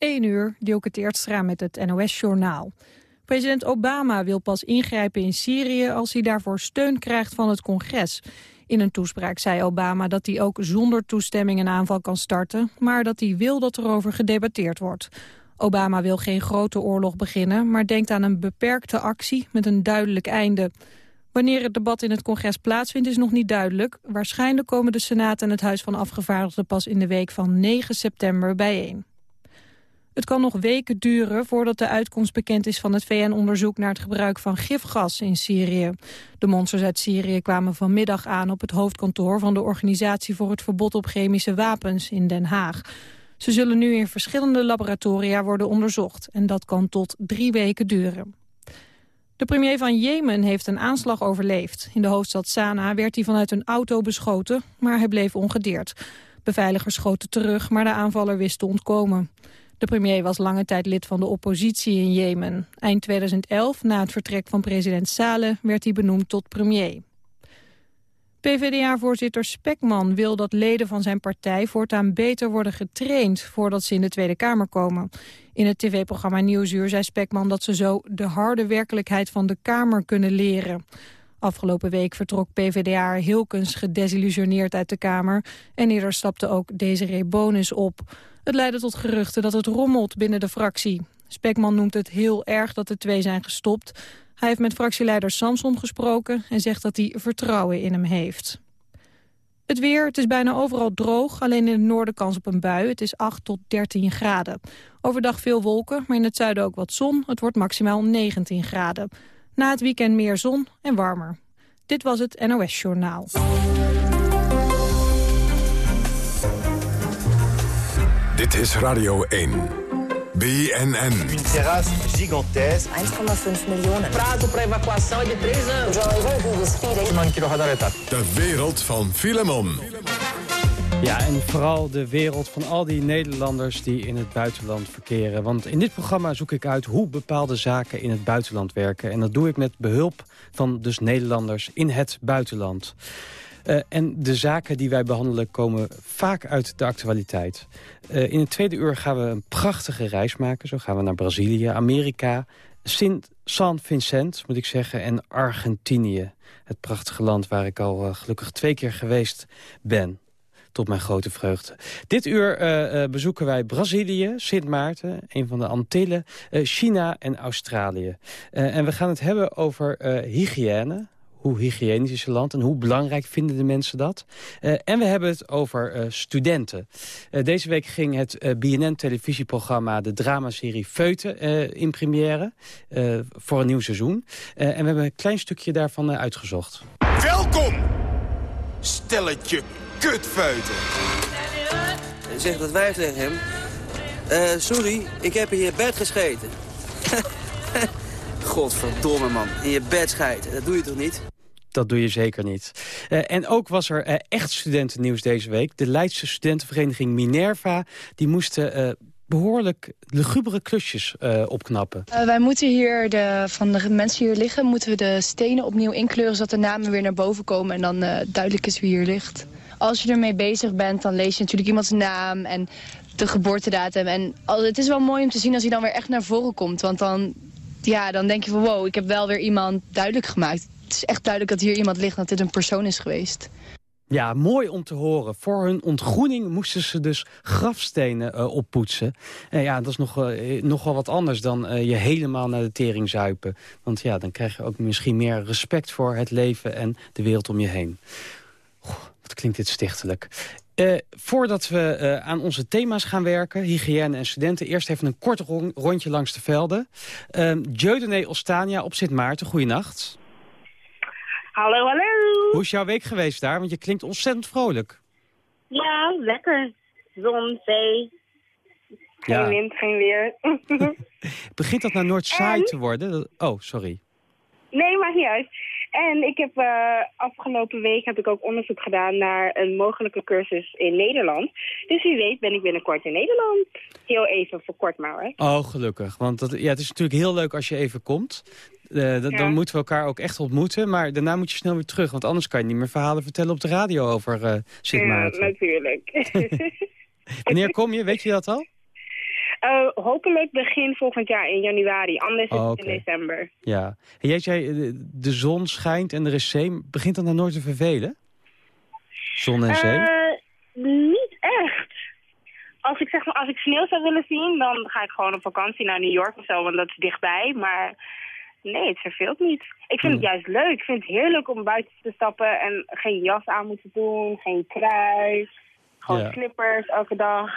1 uur, Dielke Teertstra met het NOS-journaal. President Obama wil pas ingrijpen in Syrië als hij daarvoor steun krijgt van het congres. In een toespraak zei Obama dat hij ook zonder toestemming een aanval kan starten... maar dat hij wil dat er over gedebatteerd wordt. Obama wil geen grote oorlog beginnen, maar denkt aan een beperkte actie met een duidelijk einde. Wanneer het debat in het congres plaatsvindt is nog niet duidelijk. Waarschijnlijk komen de Senaat en het Huis van Afgevaardigden pas in de week van 9 september bijeen. Het kan nog weken duren voordat de uitkomst bekend is van het VN-onderzoek naar het gebruik van gifgas in Syrië. De monsters uit Syrië kwamen vanmiddag aan op het hoofdkantoor van de Organisatie voor het Verbod op Chemische Wapens in Den Haag. Ze zullen nu in verschillende laboratoria worden onderzocht en dat kan tot drie weken duren. De premier van Jemen heeft een aanslag overleefd. In de hoofdstad Sanaa werd hij vanuit een auto beschoten, maar hij bleef ongedeerd. Beveiligers schoten terug, maar de aanvaller wist te ontkomen. De premier was lange tijd lid van de oppositie in Jemen. Eind 2011, na het vertrek van president Saleh, werd hij benoemd tot premier. PvdA-voorzitter Spekman wil dat leden van zijn partij voortaan beter worden getraind voordat ze in de Tweede Kamer komen. In het tv-programma Nieuwsuur zei Spekman dat ze zo de harde werkelijkheid van de Kamer kunnen leren. Afgelopen week vertrok PvdA Hilkens gedesillusioneerd uit de Kamer en eerder stapte ook Desiree Bonus op. Het leidde tot geruchten dat het rommelt binnen de fractie. Spekman noemt het heel erg dat de twee zijn gestopt. Hij heeft met fractieleider Samson gesproken en zegt dat hij vertrouwen in hem heeft. Het weer, het is bijna overal droog, alleen in het noorden kans op een bui. Het is 8 tot 13 graden. Overdag veel wolken, maar in het zuiden ook wat zon. Het wordt maximaal 19 graden. Na het weekend meer zon en warmer. Dit was het NOS Journaal. Dit is Radio 1. BNN. Une terrasse gigantesque. 1,5 miljoen. Prazo para evacuação é de 3 anos. De wereld van Filemon. Ja, en vooral de wereld van al die Nederlanders die in het buitenland verkeren. Want in dit programma zoek ik uit hoe bepaalde zaken in het buitenland werken. En dat doe ik met behulp van dus Nederlanders in het buitenland. Uh, en de zaken die wij behandelen komen vaak uit de actualiteit. Uh, in het tweede uur gaan we een prachtige reis maken. Zo gaan we naar Brazilië, Amerika, Sint San Vincent, moet ik zeggen, en Argentinië. Het prachtige land waar ik al uh, gelukkig twee keer geweest ben tot mijn grote vreugde. Dit uur bezoeken wij Brazilië, Sint Maarten, een van de Antillen, China en Australië. en we gaan het hebben over hygiëne, hoe hygiënisch is het land en hoe belangrijk vinden de mensen dat. Uh, en we hebben het over uh, studenten. Uh, deze week ging het BNN-televisieprogramma de dramaserie Feuten in première voor een nieuw seizoen. en we hebben een klein stukje daarvan uitgezocht. Welkom, stelletje kutfeuten. Zeg dat wij tegen hem. sorry, ik heb in je bed gescheten. Godverdomme man, in je bed schijten, dat doe je toch niet? Dat doe je zeker niet. Uh, en ook was er uh, echt studentennieuws deze week. De Leidse studentenvereniging Minerva... die moesten uh, behoorlijk lugubere klusjes opknappen. wij moeten hier, de, van de mensen hier liggen... moeten we de stenen opnieuw inkleuren... zodat de namen weer naar boven komen en dan duidelijk is wie hier ligt. Als je ermee bezig bent, dan lees je natuurlijk iemands naam... en de geboortedatum. En het is wel mooi om te zien als hij dan weer echt naar voren komt. Want dan, ja, dan denk je van wow, ik heb wel weer iemand duidelijk gemaakt het is echt duidelijk dat hier iemand ligt, dat dit een persoon is geweest. Ja, mooi om te horen. Voor hun ontgroening moesten ze dus grafstenen uh, oppoetsen. En ja, dat is nog, uh, nogal wat anders dan je helemaal naar de tering zuipen. Want ja, dan krijg je ook misschien meer respect voor het leven en de wereld om je heen. Goh, wat klinkt dit stichtelijk. Uh, voordat we uh, aan onze thema's gaan werken, hygiëne en studenten... eerst even een kort rondje langs de velden. Uh, Jeudene Ostania op Sint Maarten, goeienacht. Hallo, hallo. Hoe is jouw week geweest daar? Want je klinkt ontzettend vrolijk. Ja, lekker. Zon, zee. Geen ja. wind, geen weer. Begint dat nou nooit saai te worden? Oh, sorry. Nee, maar niet uit. En ik heb uh, afgelopen week heb ik ook onderzoek gedaan naar een mogelijke cursus in Nederland. Dus wie weet ben ik binnenkort in Nederland. Heel even voor kort maar hoor. Oh, gelukkig. Want dat, ja, het is natuurlijk heel leuk als je even komt. Uh, ja. Dan moeten we elkaar ook echt ontmoeten. Maar daarna moet je snel weer terug. Want anders kan je niet meer verhalen vertellen op de radio over uh, Sint Maarten. Ja, natuurlijk. Wanneer kom je? Weet je dat al? Eh, hopelijk begin volgend jaar in januari, anders is Oh, het oké. in december. Ja. En jij zei, eh, de, zon schijnt en er is zee. Begint dat nou nooit te vervelen? Zon en zee? Eh, niet echt. Als ik, zeg maar, als ik sneeuw zou willen zien, dan ga ik gewoon op vakantie naar New York of zo, want dat is dichtbij. Maar nee, het verveelt niet. Ik vind het juist leuk. Ik vind het heerlijk om buiten te stappen en geen jas aan moeten doen, geen trui. Gewoon Ja. slippers elke dag.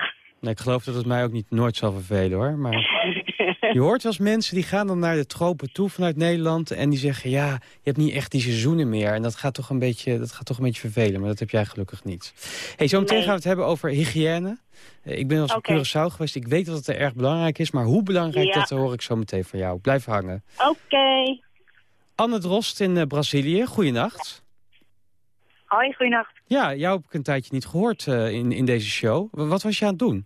Nee, ik geloof dat het mij ook niet nooit zal vervelen hoor. Maar je hoort wel eens mensen die gaan dan naar de tropen toe vanuit Nederland. En die zeggen ja, je hebt niet echt die seizoenen meer. En dat gaat toch een beetje, dat gaat toch een beetje vervelen. Maar dat heb jij gelukkig niet. Hey, zo meteen Nee. gaan we het hebben over hygiëne. Eh, Ik ben al eens Oké. op Curaçao geweest. Ik weet dat het er erg belangrijk is. Maar hoe belangrijk, Ja. dat hoor ik zo meteen van jou. Blijf hangen. Oké. Anne Drost in eh, Brazilië. Goeienacht. Hoi, goeienacht. Ja, jou heb ik een tijdje niet gehoord eh, in, in deze show. Wat was je aan het doen?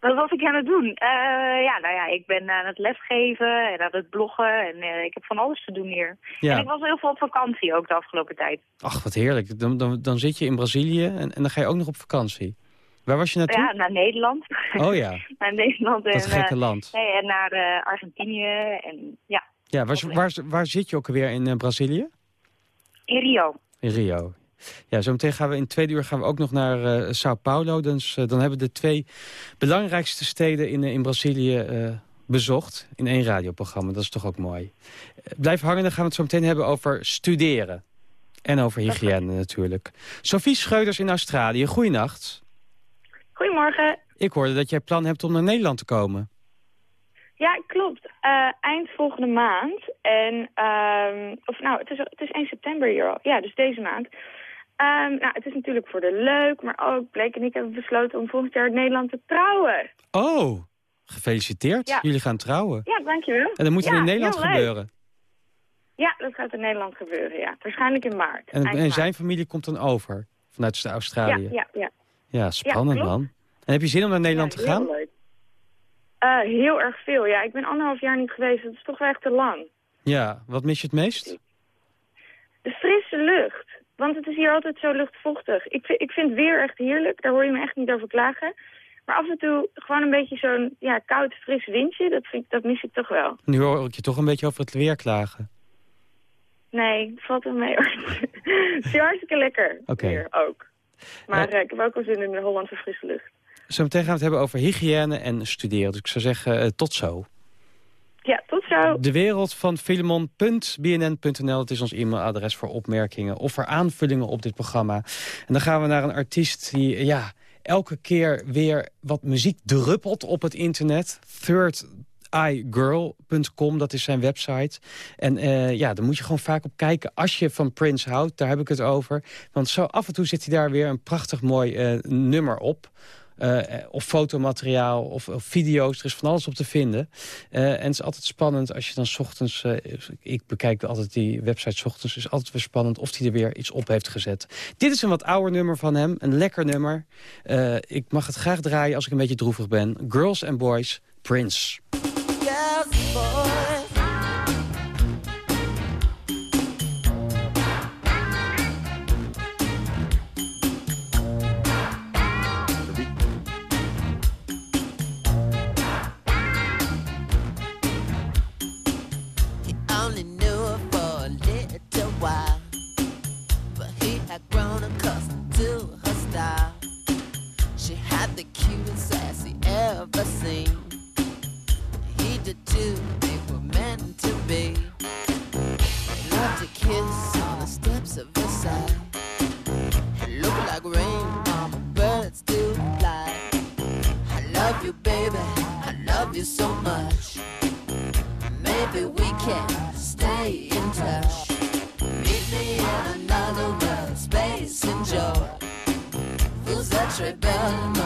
Wat was ik aan het doen? Eh, ja, nou ja, ik ben aan het lesgeven en aan het bloggen en eh, ik heb van alles te doen hier. Ja. En ik was heel veel op vakantie ook de afgelopen tijd. Ach, wat heerlijk. Dan, dan, dan zit je in Brazilië en, en dan ga je ook nog op vakantie. Waar was je naartoe? Ja, naar Nederland. Oh ja, naar Nederland en, dat gekke eh, land. nee, en naar Argentinië en ja, Ja, waar, waar, waar zit je ook alweer in Brazilië? in Rio. In Rio. Ja, zometeen gaan we in twee uur gaan we ook nog naar eh, Sao Paulo. Dus, eh, dan hebben we de twee belangrijkste steden in, eh, in Brazilië eh, bezocht. In één radioprogramma. Dat is toch ook mooi. Blijf hangen, dan gaan we het zo meteen hebben over studeren. En over hygiëne natuurlijk. Sophie Scheuders in Australië, goeienacht. Goedemorgen. Ik hoorde dat jij plan hebt om naar Nederland te komen. Ja, klopt. Eh, eind volgende maand. En, ehm, of nou, het is, het is 1 september hier al. Ja, dus deze maand. Ehm, nou, het is natuurlijk voor de leuk, maar ook Blake en ik hebben besloten om volgend jaar in Nederland te trouwen. Oh, gefeliciteerd. Ja. Jullie gaan trouwen. Ja, dankjewel. En dat moet Ja, in Nederland gebeuren. Ja, dat gaat in Nederland gebeuren, ja. Waarschijnlijk in maart. En, en maart. zijn familie komt dan over vanuit Australië. Ja, ja, ja. Ja, spannend man. En heb je zin om naar Nederland te gaan? Leuk. Eh, heel erg veel, ja. Ik ben anderhalf jaar niet geweest. Dat is toch wel echt te lang. Ja, wat mis je het meest? De frisse lucht. Want het is hier altijd zo luchtvochtig. Ik, vind- ik vind weer echt heerlijk. Daar hoor je me echt niet over klagen. Maar af en toe gewoon een beetje zo'n ja, koud, fris windje. Dat, vind ik, dat mis ik toch wel. Nu hoor ik je toch een beetje over het weer klagen. Nee, valt wel mee. het is hartstikke lekker. Oké. Hier ook. Maar Eh, eh, ik heb ook wel zin in de Hollandse frisse lucht. Zometeen gaan we het hebben over hygiëne en studeren. Dus ik zou zeggen, eh, tot zo. De wereld van filemon.bnn.nl. Het is ons e-mailadres voor opmerkingen of voor aanvullingen op dit programma. En dan gaan we naar een artiest die ja, elke keer weer wat muziek druppelt op het internet. Third eyegirl.com, dat is zijn website. En eh, ja, daar moet je gewoon vaak op kijken als je van Prince houdt. Daar heb ik het over. Want zo af en toe zit hij daar weer een prachtig mooi eh, nummer op. Eh, of fotomateriaal of, of video's. Er is van alles op te vinden. Eh, en het is altijd spannend als je dan ochtends... eh, ik bekijk altijd die website ochtends. Is altijd weer spannend of hij er weer iets op heeft gezet. Dit is een wat ouder nummer van hem. Een lekker nummer. Ik mag het graag draaien als ik een beetje droevig ben. Girls and Boys, Prince. Ever seen. He did too, they were meant to be. They loved to kiss on the steps of Versailles. It looked like rain on the birds to fly. I love you, baby, I love you so much. Maybe we can stay in touch. Meet me in another world, space and joy. Who's that rebellion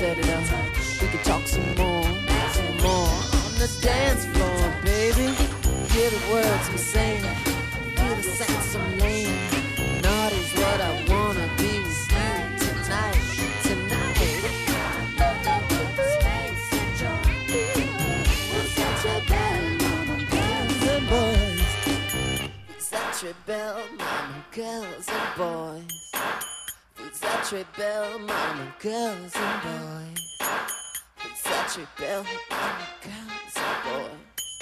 set it up. We could talk some more, some more on the dance floor, baby. Hear the words we saying, hear the sense I'm laying. Naughty's what I wanna be with you tonight, tonight. Belle, mama, girls and boys. Such a belle, mama, girls and boys. Such a belle, mama, girls and boys.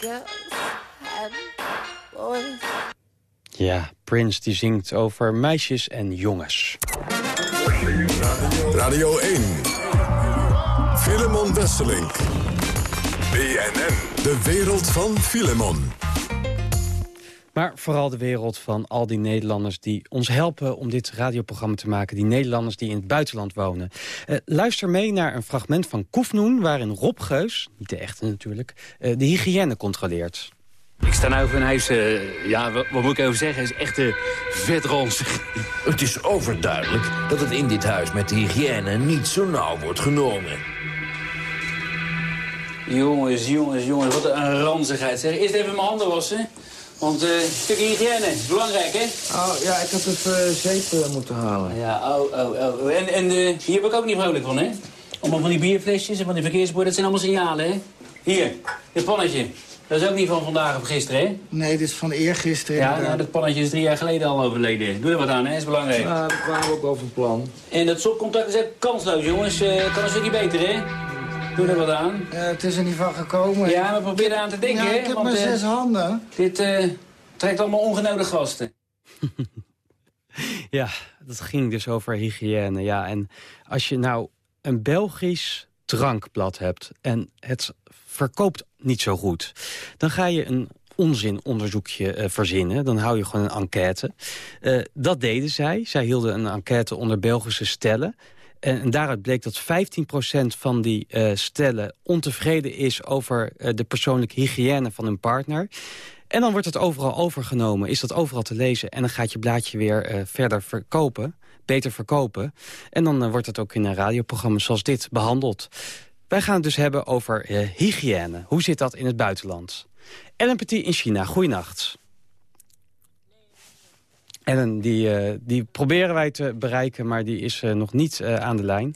Girls and boys. Ja, Prince die zingt over meisjes en jongens. Radio 1. Filemon Wesselink. BNN. De wereld van Filemon. Maar vooral de wereld van al die Nederlanders die ons helpen om dit radioprogramma te maken. Die Nederlanders die in het buitenland wonen. Eh, luister mee naar een fragment van Koefnoen waarin Rob Geus, niet de echte natuurlijk, eh, de hygiëne controleert. Ik sta nou voor een huis, eh, ja, wat, wat moet ik over zeggen? Het is echt uh, vet ranzig. Het is overduidelijk dat het in dit huis met de hygiëne niet zo nauw wordt genomen. Jongens, jongens, jongens, wat een ranzigheid. Zeg, eerst even mijn handen wassen. Want eh, een stukje hygiëne is belangrijk, hè? Oh, ja, ik had even zeep uh, moeten halen. Ja, oh, oh, oh. En, en uh, hier ben ik ook niet vrolijk van, hè? Allemaal van die bierflesjes en van die verkeersborden, dat zijn allemaal signalen, hè? Hier, dit pannetje. Dat is ook niet van vandaag of gisteren, hè? Nee, dit is van eergisteren. Ja, nou, dat pannetje is drie jaar geleden al overleden. Doe er wat aan, hè? is belangrijk. Ja, daar kwamen we ook over plan. En dat stopcontact is echt kansloos, jongens. Eh, kan een stukje beter, hè? Doe er wat aan. Ja, het is er niet van gekomen. Ja, we proberen aan te denken, Ja, ik heb want, maar eh, zes handen. Dit eh, trekt allemaal ongenode gasten. Ja, dat ging dus over hygiëne. Ja, en als je nou een Belgisch drankblad hebt en het verkoopt niet zo goed, dan ga je een onzinonderzoekje eh, verzinnen. Dan hou je gewoon een enquête. Eh, dat deden zij. Zij hielden een enquête onder Belgische stellen. En, daaruit bleek dat 15% van die eh, stellen ontevreden is over eh, de persoonlijke hygiëne van hun partner. En dan wordt het overal overgenomen, is dat overal te lezen... en dan gaat je blaadje weer eh, verder verkopen, beter verkopen. En dan wordt het ook in een radioprogramma zoals dit behandeld. Wij gaan het dus hebben over hygiëne. Hoe zit dat in het buitenland? Ellen Petit in China, goeienacht. Ellen, die, eh, die proberen wij te bereiken, maar die is eh, nog niet eh, aan de lijn.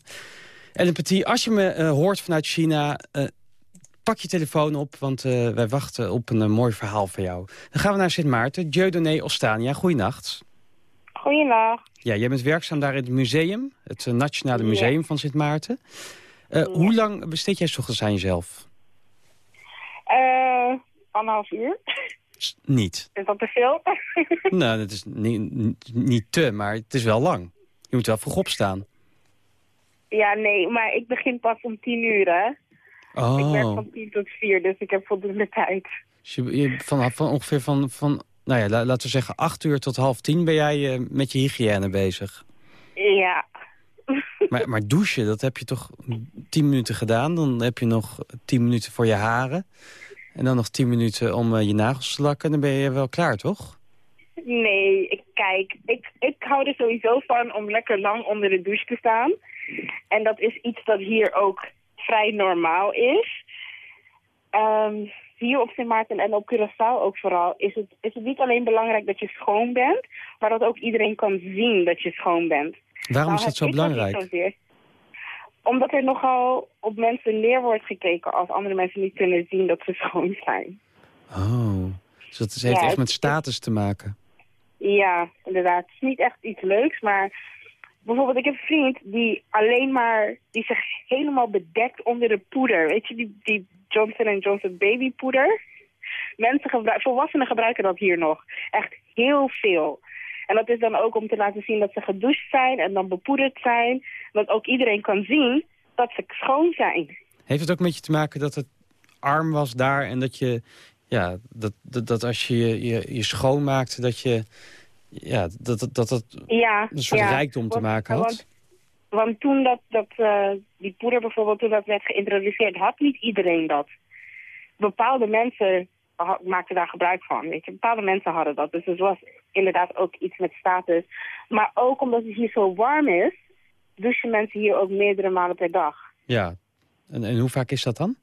Ellen Petit, als je me hoort vanuit China... pak je telefoon op, want wij wachten op een mooi verhaal van jou. Dan gaan we naar Sint Maarten. Dieudonné Ostania, goeienacht. Goeiedag. Ja, jij bent werkzaam daar in het museum, het Nationale Museum van Sint Maarten. Hoe lang besteed jij ochtends aan jezelf? Eh, anderhalf uur. Niet. Is dat te veel? nou, dat is niet, niet- te, maar het is wel lang. Je moet wel vroeg opstaan. ja, nee, maar ik begin pas om tien uur, hè. Ik werk Oh, van tien tot vier, dus ik heb voldoende tijd. dus je, je- van, van ongeveer van, van nou ja, la- laten we zeggen acht uur tot half tien ben jij eh, met je hygiëne bezig. Ja. Maar, maar douchen, dat heb je toch tien minuten gedaan. Dan heb je nog tien minuten voor je haren. En dan nog tien minuten om eh, je nagels te lakken. Dan ben je wel klaar, toch? Nee, ik, kijk, ik, ik hou er sowieso van om lekker lang onder de douche te staan. En dat is iets dat hier ook vrij normaal is. Ehm, hier op Sint Maarten en op Curaçao ook vooral is het, is het niet alleen belangrijk dat je schoon bent, maar dat ook iedereen kan zien dat je schoon bent. Waarom Nou is dat zo belangrijk? Omdat er nogal op mensen neer wordt gekeken als andere mensen niet kunnen zien dat ze schoon zijn. Oh, dus dat is- heeft Ja, echt met status te maken. Ja, inderdaad. Het is niet echt iets leuks, maar bijvoorbeeld ik heb een vriend die alleen maar, die zich helemaal bedekt onder de poeder. Weet je, die, die Johnson Johnson babypoeder. Mensen gebruiken, volwassenen gebruiken dat hier nog. Echt heel veel. En dat is dan ook om te laten zien dat ze gedoucht zijn en dan bepoederd zijn. Dat ook iedereen kan zien dat ze schoon zijn. Heeft het ook met je te maken dat het arm was daar... en dat je, ja, dat, dat, dat als je je, je, dat je... Ja, dat dat, dat, dat Ja, een soort ja. rijkdom te Want- maken had. Want, want toen dat, dat eh, die poeder bijvoorbeeld, toen dat werd geïntroduceerd, had niet iedereen dat. Bepaalde mensen maakten daar gebruik van, weet je. Bepaalde mensen hadden dat. Dus het was inderdaad ook iets met status. Maar ook omdat het hier zo warm is, douchen mensen hier ook meerdere malen per dag. Ja, en, en hoe vaak is dat dan?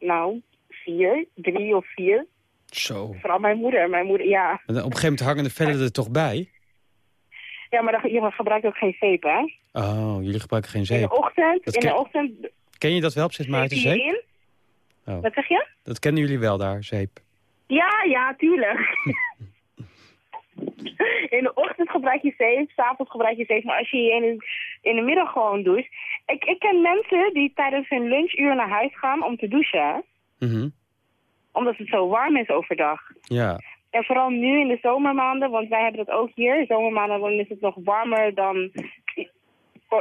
Nou, vier, drie of vier. Zo. Vooral mijn moeder. Mijn moeder, ja. En op een gegeven moment hangen de vellen er toch bij? Ja, maar dan, je gebruikt ook geen zeep, hè? Oh, jullie gebruiken geen In zeep. de ochtend, Dat in de ken- ochtend Ken je dat wel op Sint Maarten, zeep? in. Oh, Wat zeg je? dat kennen jullie wel daar, zeep. Ja, ja, tuurlijk. in de ochtend gebruik je zeep, s'avonds gebruik je zeep. Maar als je je in de, in de middag gewoon doucht... Ik, ik ken mensen die tijdens hun lunchuur naar huis gaan om te douchen. Mhm. Omdat het zo warm is overdag. Ja, En vooral nu in de zomermaanden, want wij hebben dat ook hier. Zomermaanden dan is het nog warmer dan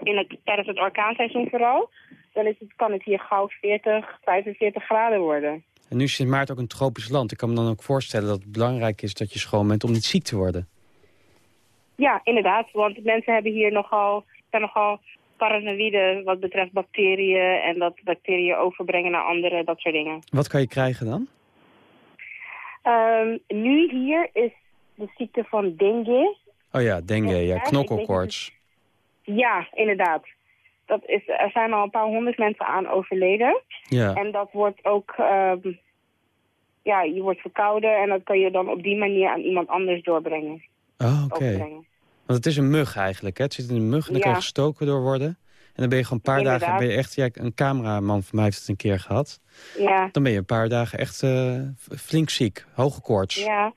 in het, tijdens het orkaanseizoen vooral. Dan is het, kan het hier gauw 40, 45 graden worden. En nu is Sint Maarten ook een tropisch land. Ik kan me dan ook voorstellen dat het belangrijk is dat je schoon bent om niet ziek te worden. Ja, inderdaad. Want mensen hebben hier nogal, zijn nogal paranoïde wat betreft bacteriën en dat bacteriën overbrengen naar anderen, dat soort dingen. Wat kan je krijgen dan? Ehm, nu hier is de ziekte van dengue. Oh ja, dengue, ja, Ja, knokkelkoorts. Ja, inderdaad. Dat is, er zijn al een paar honderd mensen aan overleden. Ja. En dat wordt ook, ehm, ja, je wordt verkouden en dat kan je dan op die manier aan iemand anders doorbrengen. Oh, oké. Want het is een mug eigenlijk, hè? Het zit in een mug en daar kan je Ja. gestoken door worden. En dan ben je gewoon een paar Inderdaad. dagen... Ben je echt, ja, een cameraman van mij heeft het een keer gehad. Ja, Dan ben je een paar dagen echt eh, flink ziek. Hoge koorts. Ja, ja.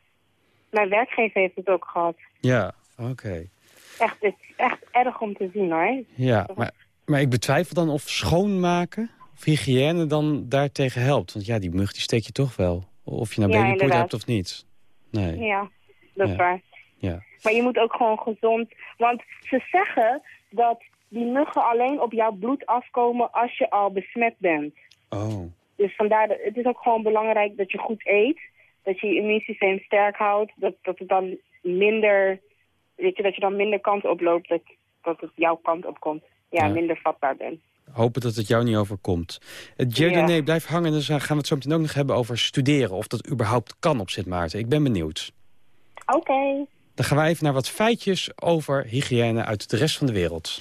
Mijn werkgever heeft het ook gehad. oké. Echt, het is echt erg om te zien hoor. Ja, maar, maar ik betwijfel dan of schoonmaken of hygiëne dan daartegen helpt. Want ja, die mug die steek je toch wel. Of je nou Ja, hebt of niet. Nee, Ja, dat is waar. ja. Maar je moet ook gewoon gezond... Want ze zeggen dat die muggen alleen op jouw bloed afkomen als je al besmet bent. Oh, Dus vandaar, dat, het is ook gewoon belangrijk dat je goed eet. Dat je je immuunsysteem sterk houdt. Dat, dat het dan minder... Weet je, dat je dan minder kans oploopt dat, dat het jouw kant op komt. Ja, Ja. minder vatbaar bent. Hopen dat het jou niet overkomt. Het Ja. blijft hangen. Dus dan gaan we het zo meteen ook nog hebben over studeren. Of dat überhaupt kan op Sint Maarten. Ik ben benieuwd. Oké. Dan gaan we even naar wat feitjes over hygiëne uit de rest van de wereld.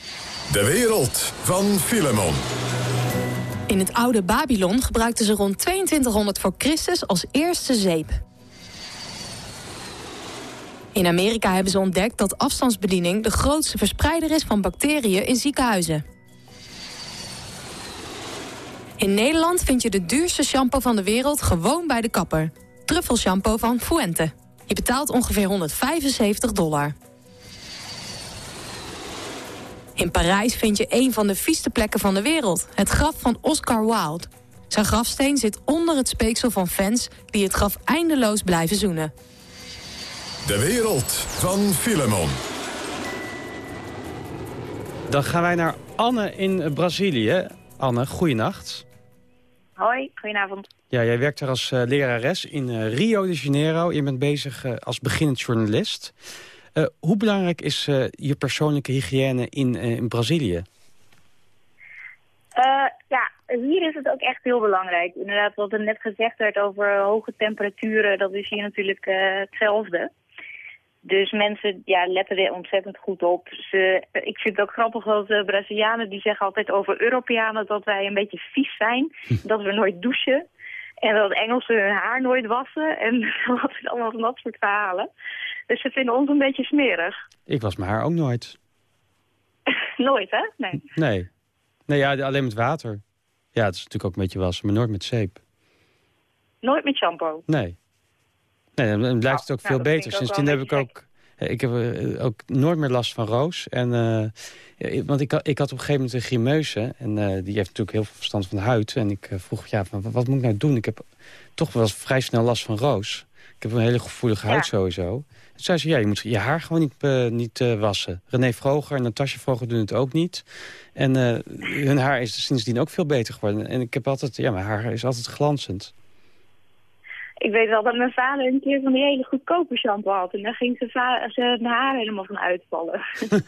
De wereld van Filemon. In het oude Babylon gebruikten ze rond 2200 voor Christus als eerste zeep. In Amerika hebben ze ontdekt dat afstandsbediening de grootste verspreider is van bacteriën in ziekenhuizen. In Nederland vind je de duurste shampoo van de wereld gewoon bij de kapper. Truffelshampoo van Fuente. Je betaalt ongeveer 175 dollar. In Parijs vind je een van de vieste plekken van de wereld. Het graf van Oscar Wilde. Zijn grafsteen zit onder het speeksel van fans... die het graf eindeloos blijven zoenen. De wereld van Filemon. Dan gaan wij naar Anne in Brazilië. Anne, goeienacht. Hoi, goedenavond. Ja, jij werkt er als eh, lerares in eh, Rio de Janeiro. Je bent bezig eh, als beginnend journalist. Hoe belangrijk is je persoonlijke hygiëne in, in Brazilië? Ja, hier is het ook echt heel belangrijk. Inderdaad, wat er net gezegd werd over hoge temperaturen, dat is hier natuurlijk hetzelfde. Dus mensen ja, letten er ontzettend goed op. Ze, ik vind het ook grappig dat de Brazilianen die zeggen altijd over Europeanen dat wij een beetje vies zijn. dat we nooit douchen. En dat Engelsen hun haar nooit wassen. En wat allemaal van dat soort verhalen. Dus ze vinden ons een beetje smerig. Ik was mijn haar ook nooit. nooit, hè? Nee. Nee. Nee, ja, alleen met water. Ja, het is natuurlijk ook een beetje wassen, maar nooit met zeep. Nooit met shampoo. Nee. Nee, dan blijft het ook nou, veel beter. Sindsdien heb ik ook... eh, Ik heb eh, ook nooit meer last van roos. En, eh, want ik, had- ik had op een gegeven moment een grimeuse. En die heeft natuurlijk heel veel verstand van de huid. En ik vroeg, ja, van, wat, wat moet ik nou doen? Ik heb toch wel vrij snel last van roos. Ik heb een hele gevoelige huid sowieso. Toen zei ze, ja, je moet je haar gewoon niet, niet wassen. René Vroger en Natasja Vroger doen het ook niet. En hun haar is sindsdien ook veel beter geworden. En ik heb altijd, ja, mijn haar is altijd glanzend. Ik weet wel dat mijn vader een keer van die hele goedkope shampoo had. En daar ging zijn, haar helemaal van uitvallen.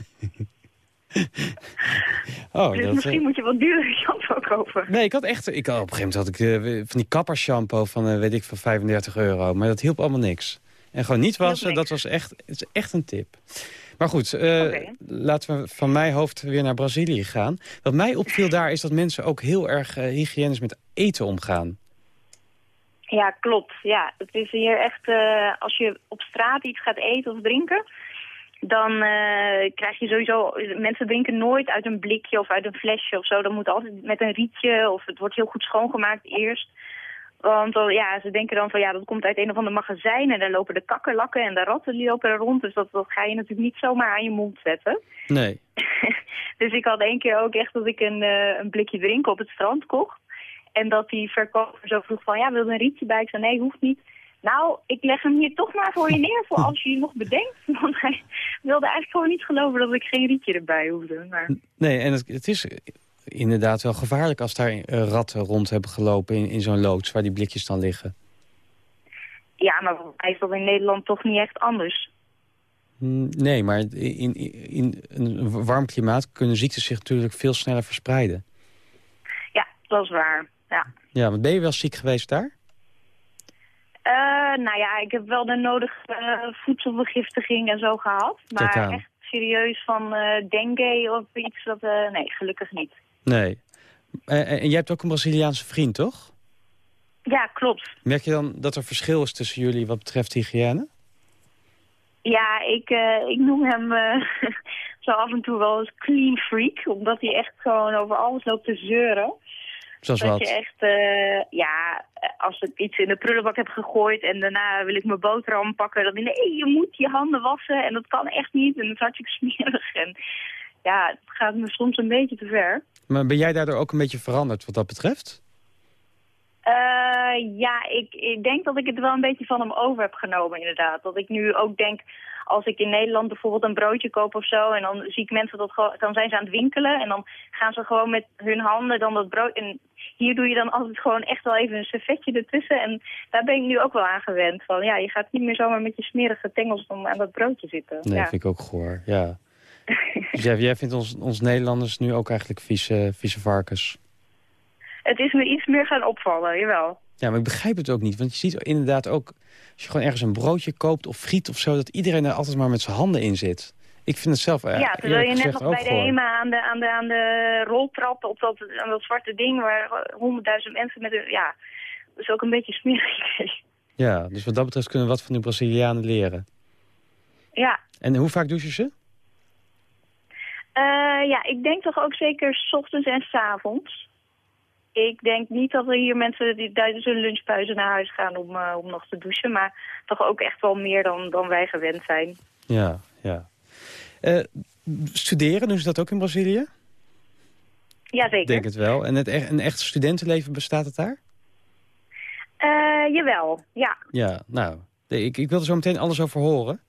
Oh, dus dat, misschien eh, moet je wat duurdere shampoo kopen. Nee, ik had echt... Ik, had- op een gegeven moment had ik eh, van die kappershampoo van, eh, weet ik, van 35 euro. Maar dat hielp allemaal niks. En gewoon niet wassen, dat was echt, het is echt een tip. Maar goed, laten we van mijn hoofd weer naar Brazilië gaan. Wat mij opviel daar is dat mensen ook heel erg eh, hygiënisch met eten omgaan. Ja, klopt. Ja, het is hier echt... eh, als je op straat iets gaat eten of drinken... dan eh, krijg je sowieso... Mensen drinken nooit uit een blikje of uit een flesje of zo. Dan moet altijd met een rietje of het wordt heel goed schoongemaakt eerst. Want dan, ja, ze denken dan van ja, dat komt uit een of ander magazijn... en daar lopen de kakkerlakken en de ratten die lopen er rond. Dus dat, dat ga je natuurlijk niet zomaar aan je mond zetten. Nee. Dus ik had één keer ook echt dat ik een, eh, een blikje drinken op het strand kocht. En dat die verkoper zo vroeg van, ja, wil je een rietje bij? Ik zei, nee, hoeft niet. Nou, ik leg hem hier toch maar voor je neer voor als je je nog bedenkt. Want hij wilde eigenlijk gewoon niet geloven dat ik geen rietje erbij hoefde. Maar Nee, en het, het is inderdaad wel gevaarlijk als daar eh, ratten rond hebben gelopen in, in zo'n loods waar die blikjes dan liggen. ja, maar mij is dat in Nederland toch niet echt anders. Mm, Nee, maar in, in, in een warm klimaat kunnen ziektes zich natuurlijk veel sneller verspreiden. Ja, dat is waar. Ja. Ja, want ben je wel ziek geweest daar? Eh, nou ja, ik heb wel de nodige eh, voedselvergiftiging en zo gehad. Maar echt serieus van eh dengue of iets, dat, nee, gelukkig niet. Nee. En jij hebt ook een Braziliaanse vriend, toch? Ja, klopt. Merk je dan dat er verschil is tussen jullie wat betreft hygiëne? Ja, ik, ik noem hem zo af en toe wel eens clean freak. Omdat hij echt gewoon over alles loopt te zeuren. Zoals dat wat? je echt, eh, ja, als ik iets in de prullenbak heb gegooid en daarna wil ik mijn boterham pakken, dan nee, je moet je handen wassen en dat kan echt niet en dat is hartstikke smerig. En ja, het gaat me soms een beetje te ver. Maar ben jij daardoor ook een beetje veranderd wat dat betreft? Eh, ja, ik, ik denk dat ik het wel een beetje van hem over heb genomen inderdaad. Dat ik nu ook denk, als ik in Nederland bijvoorbeeld een broodje koop of zo... en dan zie ik mensen dat dan zijn ze aan het winkelen... en dan gaan ze gewoon met hun handen dan dat brood... en hier doe je dan altijd gewoon echt wel even een servetje ertussen... en daar ben ik nu ook wel aan gewend. Van, ja, je gaat niet meer zomaar met je smerige tengels dan aan dat broodje zitten. Nee, ja. vind ik ook goor, ja. dus jij, jij vindt ons, ons Nederlanders nu ook eigenlijk vieze, vieze varkens? Het is me iets meer gaan opvallen, jawel. Ja, maar ik begrijp het ook niet. Want je ziet inderdaad ook, als je gewoon ergens een broodje koopt of friet of zo... dat iedereen er altijd maar met zijn handen in zit. Ik vind het zelf eh, Ja, terwijl je net ook bij de. HEMA aan de, aan de, aan de roltrap op dat, aan dat zwarte ding waar honderdduizend mensen met een, ja, dat is ook een beetje smerig. Ja, dus wat dat betreft kunnen we wat van die Brazilianen leren. ja. En hoe vaak douchen ze? Eh, ja, ik denk toch ook zeker 's ochtends en 's avonds. Ik denk niet dat er hier mensen die tijdens hun lunchpauze naar huis gaan om, eh, om nog te douchen. Maar toch ook echt wel meer dan, dan wij gewend zijn. Ja, ja. Eh, studeren, doen ze dat ook in Brazilië? Jazeker. Ik denk het wel. En het, e- een echt studentenleven bestaat het daar? Eh, jawel, ja. Ja, nou, ik, ik wil er zo meteen alles over horen.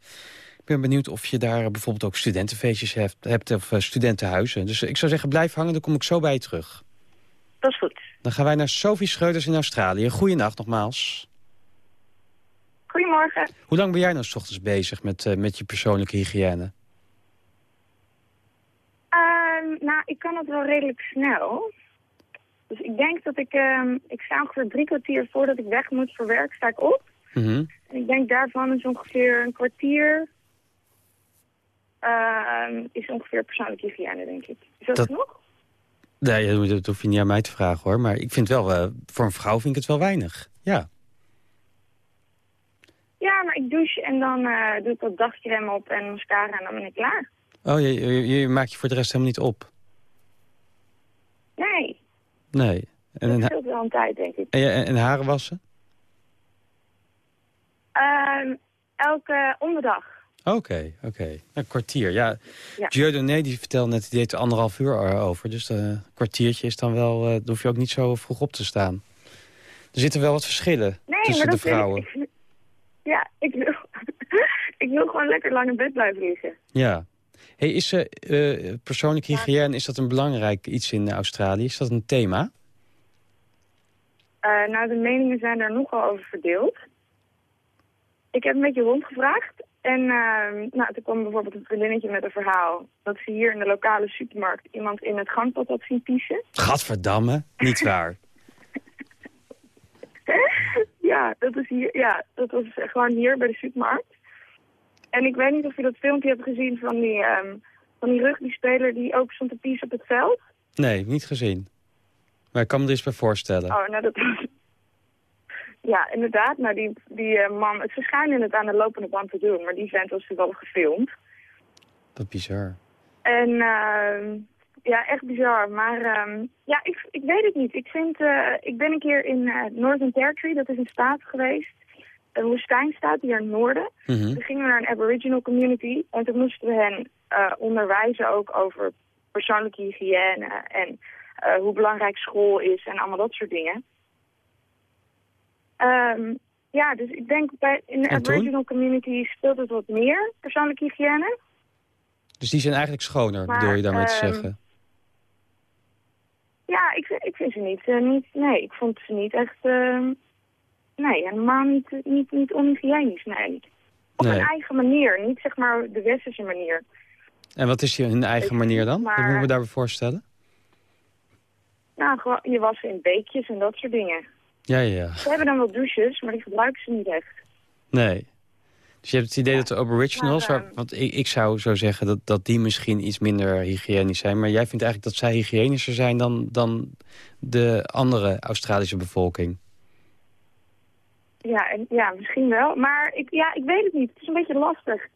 Ik ben benieuwd of je daar bijvoorbeeld ook studentenfeestjes hebt, hebt of studentenhuizen. Dus ik zou zeggen, blijf hangen, dan kom ik zo bij je terug. Dat is goed. Dan gaan wij naar Sophie Schreuders in Australië. Goeienacht nogmaals. Goedemorgen. Hoe lang ben jij nou s ochtends bezig met, eh, met je persoonlijke hygiëne? Ehm, nou, ik kan het wel redelijk snel. Dus ik denk dat ik... ehm, ik sta ongeveer drie kwartier voordat ik weg moet voor werk, sta ik op. Mhm. En ik denk daarvan is ongeveer een kwartier... ehm, is ongeveer persoonlijke hygiëne, denk ik. Is dat, Dat- genoeg? Nee, dat- hoef je niet aan mij te vragen hoor. Maar ik vind wel, eh, voor een vrouw vind ik het wel weinig. Ja. Ja, maar ik douche en dan eh, doe ik wat dagcreme op en mascara en dan ben ik klaar. Oh, je, je, je maakt je voor de rest helemaal niet op? Nee, Nee. En, dat en, scheelt wel een tijd, denk ik. en, en haren wassen? Ehm, elke onderdag. Oké, oké. Een kwartier, ja. Ja. Dieudonné die vertelde net, die deed er anderhalf uur over. Dus eh, een kwartiertje is dan wel, dan hoef je ook niet zo vroeg op te staan. Er zitten wel wat verschillen Nee, tussen maar de dat vrouwen. ik- ja, ik wil, ik wil gewoon lekker lang in bed blijven liggen. Ja. Hey, is eh, persoonlijke hygiëne, is dat een belangrijk iets in Australië? Is dat een thema? Nou, de meningen zijn daar nogal over verdeeld. Ik heb een beetje rondgevraagd. En ehm, nou, toen kwam bijvoorbeeld een vriendinnetje met een verhaal... dat ze hier in de lokale supermarkt iemand in het gangpad had zien piezen. Gadverdamme, niet waar. ja, dat is hier, ja, dat was gewoon hier bij de supermarkt. En ik weet niet of je dat filmpje hebt gezien van die, ehm van die rugbyspeler die ook stond te piezen op het veld. Nee, niet gezien. Maar ik kan me er eens bij voorstellen. Oh, nou dat was... Ja, inderdaad. Nou, die, die eh, man... Ze schijnen het aan de lopende band te doen, maar die vent was toevallig gefilmd. Wat bizar. En ehm, ja, echt bizar. Maar ehm, ja, ik, ik weet het niet. Ik vind... eh, ik ben een keer in eh, Northern Territory, dat is een staat geweest. Een woestijnstaat hier in het noorden. Mhm. Toen gingen we naar een aboriginal community. En toen moesten we hen onderwijzen ook over persoonlijke hygiëne. En hoe belangrijk school is en allemaal dat soort dingen. Ehm, ja, dus ik denk bij, in de aboriginal community speelt het wat meer, persoonlijke hygiëne. Dus die zijn eigenlijk schoner, Maar, bedoel je daarmee te ehm, zeggen? Ja, ik, vind- ik vind ze niet, eh, niet... Nee, ik vond ze niet echt... ehm, nee, helemaal niet, niet, niet onhygiënisch, nee. Op Nee. een eigen manier, niet zeg maar de westerse manier. En wat is je hun eigen ik manier dan? maar- Wat moeten we daarbij voorstellen? Nou, gewoon je wassen in beekjes en dat soort dingen. Ja, ja. Ze hebben dan wel douches, maar die gebruiken ze niet echt. Nee. Dus je hebt het idee dat de aboriginals... Maar, waar- want ik, ik zou zo zeggen dat, dat die misschien iets minder hygiënisch zijn. Maar jij vindt eigenlijk dat zij hygiënischer zijn dan, dan de andere Australische bevolking. Ja, en, ja, misschien wel. Maar ik, ja, ik weet het niet. Het is een beetje lastig.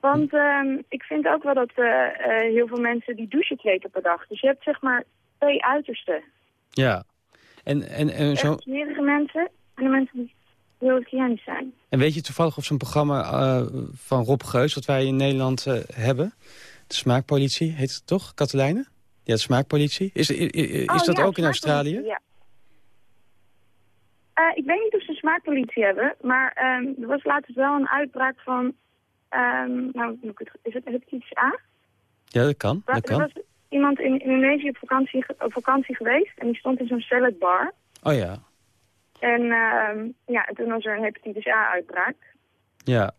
Want ehm, ik vind ook wel dat eh, eh, heel veel mensen die douchen twee keer per dag. Dus je hebt zeg maar twee uitersten. Ja. En, en, en, zo, smerige mensen en de mensen die heel hygiënisch zijn. en weet je toevallig of zo'n programma eh, van Rob Geus... wat wij in Nederland eh, hebben... de Smaakpolitie, heet het toch, Katelijne? Ja, de Smaakpolitie. Is, is Oh, dat ja, ook in Australië? Ja. Eh, ik weet niet of ze smaakpolitie hebben, maar ehm, er was laatst wel een uitbraak van... ehm, nou, is het, is het iets A? Ja, dat kan. Dat er kan. was iemand in Indonesië op vakantie, op vakantie geweest en die stond in zo'n salad Oh ja, En ehm, ja, en toen was er een hepatitis A-uitbraak. ja.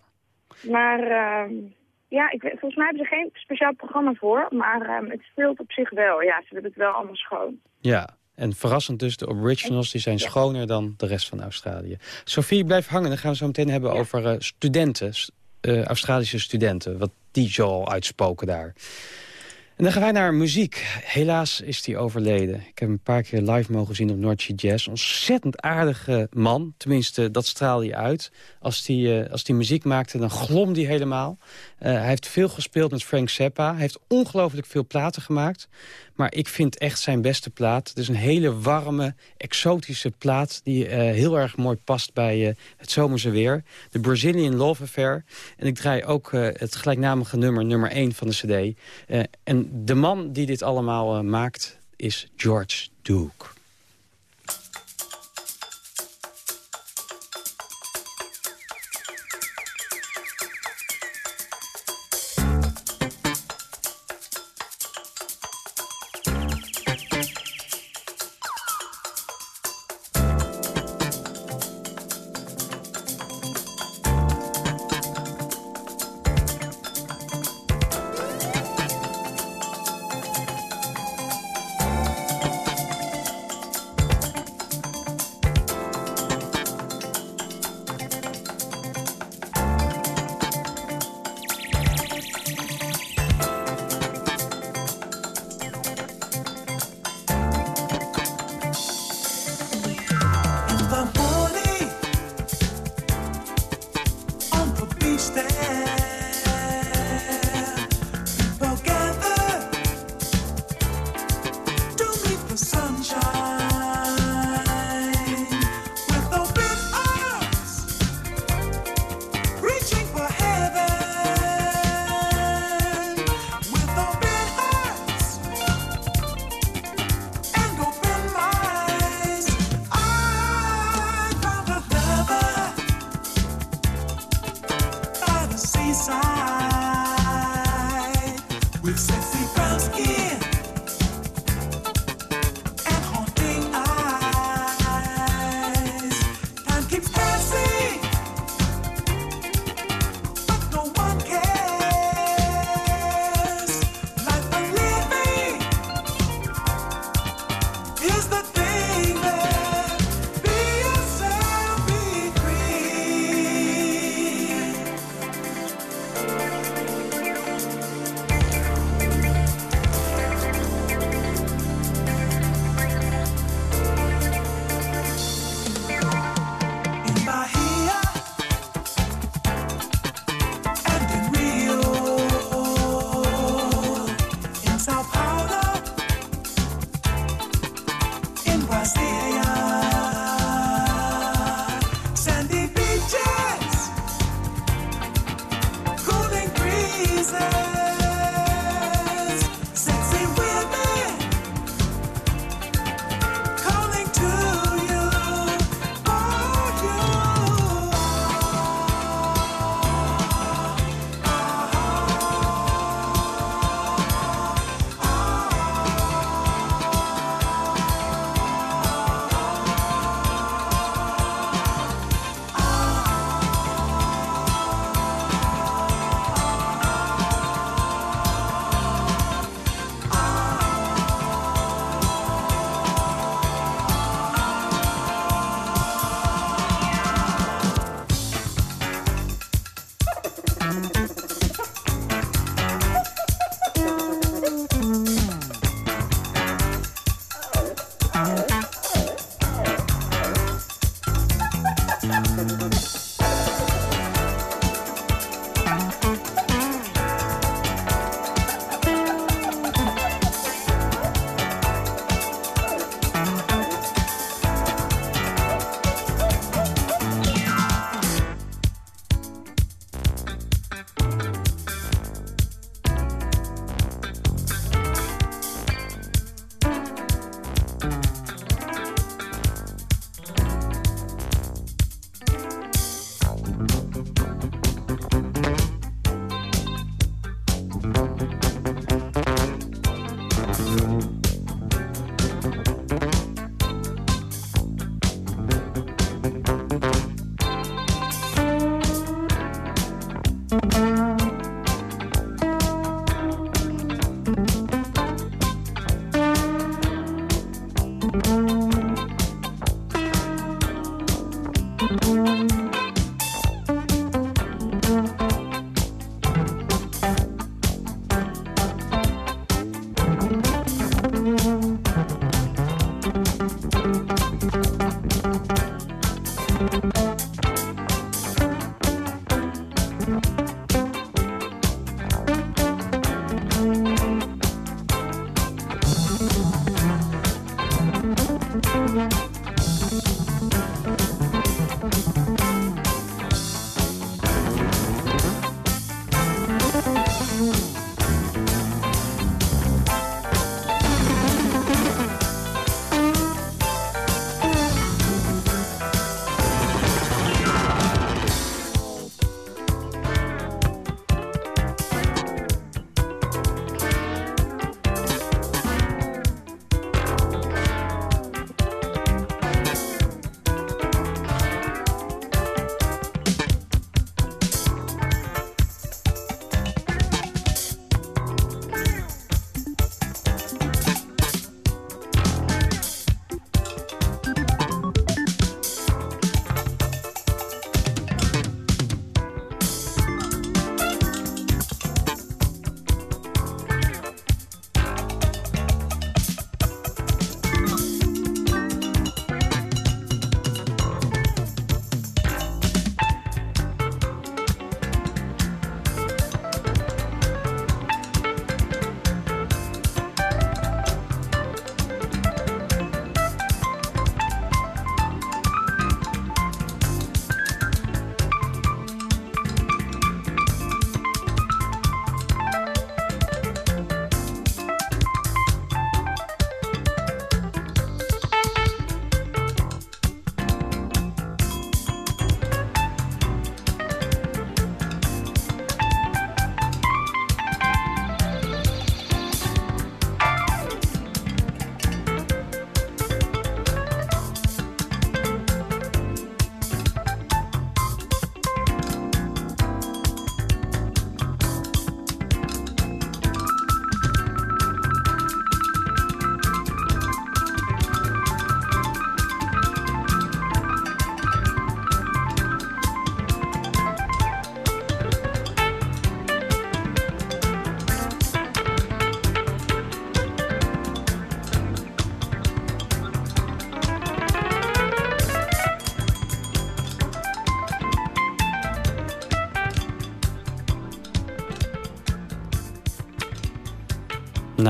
Maar ehm, ja, ik weet, volgens mij hebben ze geen speciaal programma voor, maar ehm, het speelt op zich wel. Ja, ze hebben het wel allemaal schoon. Ja, en verrassend dus, de originals die zijn schoner dan de rest van Australië. Sophie, blijf hangen. Dan gaan we zo meteen hebben over eh, studenten, eh, Australische studenten. Wat die zo al uitspoken daar. Dan gaan wij naar muziek. Helaas is die overleden. Ik heb hem een paar keer live mogen zien op Noordse Jazz. Ontzettend aardige man. Tenminste, dat straalde hij uit. Als hij als die muziek maakte, dan glom hij helemaal. Eh, hij heeft veel gespeeld met Frank Zappa. Hij heeft ongelooflijk veel platen gemaakt. Maar ik vind echt zijn beste plaat. Het is een hele warme, exotische plaat... die eh, heel erg mooi past bij eh, het zomerse weer. De Brazilian Love Affair. En ik draai ook eh, het gelijknamige nummer, nummer 1 van de cd. Eh, en de man die dit allemaal eh, maakt is George Duke.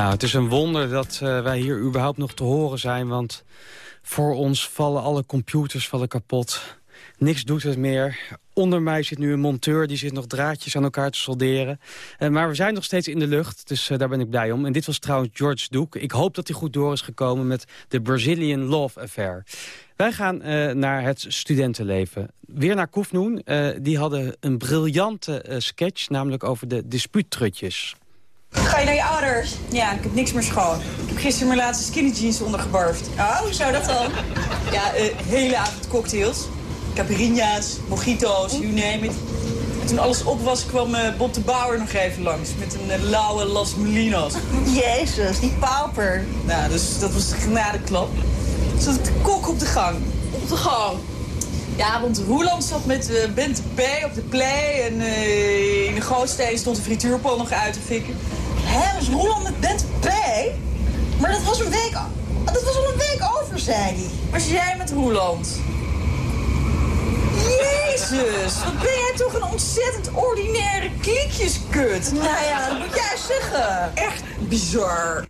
Nou, het is een wonder dat eh, wij hier überhaupt nog te horen zijn. Want voor ons vallen alle computers vallen kapot. Niks doet het meer. Onder mij zit nu een monteur, die zit nog draadjes aan elkaar te solderen. Eh, maar we zijn nog steeds in de lucht, dus eh, daar ben ik blij om. En dit was trouwens George Duke. Ik hoop dat hij goed door is gekomen met de Brazilian Love Affair. Wij gaan naar het studentenleven. Weer naar Koefnoen. Die hadden een briljante sketch, namelijk over de dispuuttrutjes. Ga je naar je ouders? Ja, ik heb niks meer schoon. Ik heb gisteren mijn laatste skinny jeans ondergebarfd. Oh, hoe zou dat dan? Ja, eh hele avond cocktails. Caipirinha's, mojito's, you name it. En toen alles op was, kwam eh Bob de Bauer nog even langs. Met een eh, lauwe Las Molinos. Jezus, die pauper. Nou, dus dat was een genadeklap. Zat de kok op de gang. Op de gang? Ja, want Roeland zat met eh Bente P op de play. En in de gootsteen stond de frituurpan nog uit te fikken. Hé, was Roeland met Bente P? Maar dat was een week... Dat was al een week over, zei hij. Was jij met Roeland? Jezus, wat ben jij toch een ontzettend ordinaire kliekjeskut. Nou ja, dat moet jij zeggen. Echt bizar.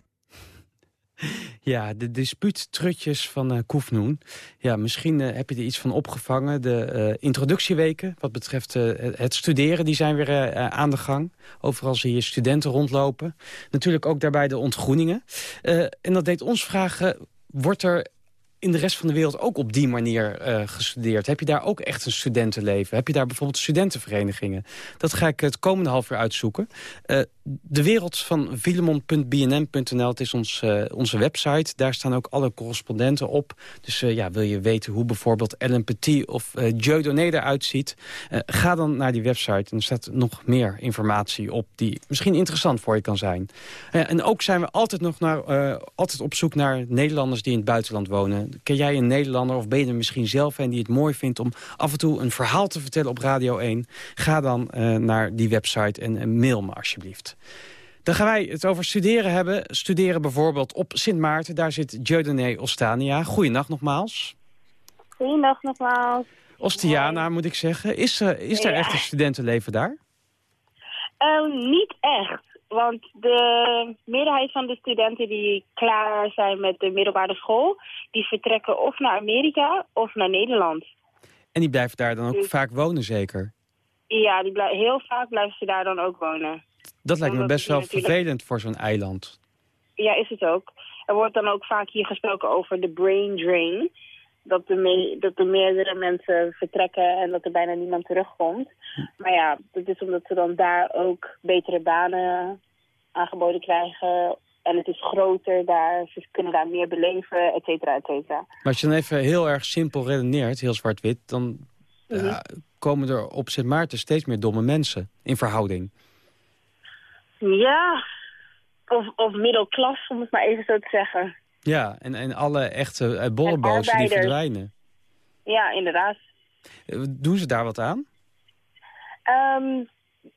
Ja, de dispuuttrutjes van eh Koefnoen. Ja, misschien eh, heb je er iets van opgevangen. De eh, introductieweken, wat betreft het studeren, die zijn weer aan de gang. Overal zie je studenten rondlopen. Natuurlijk ook daarbij de ontgroeningen. En dat deed ons vragen, wordt er in de rest van de wereld ook op die manier gestudeerd? Heb je daar ook echt een studentenleven? Heb je daar bijvoorbeeld studentenverenigingen? Dat ga ik het komende half uur uitzoeken. Eh, de wereld van filemon.bnm.nl, het is ons, eh, onze website. Daar staan ook alle correspondenten op. Dus eh, ja, wil je weten hoe bijvoorbeeld Ellen Petit of uh, Joe Doné eruit ziet... ga dan naar die website en er staat nog meer informatie op... die misschien interessant voor je kan zijn. En ook zijn we altijd nog naar, altijd op zoek naar Nederlanders die in het buitenland wonen. Ken jij een Nederlander of ben je er misschien zelf een die het mooi vindt... om af en toe een verhaal te vertellen op Radio 1? Ga dan naar die website en, en mail me alsjeblieft. Dan gaan wij het over studeren hebben. Studeren bijvoorbeeld op Sint Maarten. Daar zit Dieudonné Ostania. Goeienacht nogmaals. Goedendag nogmaals. Ostiana moet ik zeggen. Is, er is er echt een studentenleven daar? Ehm, niet echt. Want de meerderheid van de studenten die klaar zijn met de middelbare school... die vertrekken of naar Amerika of naar Nederland. En die blijven daar dan ook Dus- vaak wonen zeker? Ja, die heel vaak blijven ze daar dan ook wonen. Dat lijkt me best wel natuurlijk- vervelend voor zo'n eiland. Ja, is het ook. Er wordt dan ook vaak hier gesproken over de brain drain. Dat er, me- dat er meerdere mensen vertrekken en dat er bijna niemand terugkomt. Maar ja, dat is omdat ze dan daar ook betere banen aangeboden krijgen. En het is groter daar, ze kunnen daar meer beleven, et cetera, et cetera. Maar als je dan even heel erg simpel redeneert, heel zwart-wit... dan Mhm. ja, komen er op Sint Maarten steeds meer domme mensen in verhouding. Ja, of, of middelklas, om het maar even zo te zeggen. Ja, en, en alle echte uh, bollebozen die verdwijnen. Ja, inderdaad. Eh, Doen ze daar wat aan? Ehm,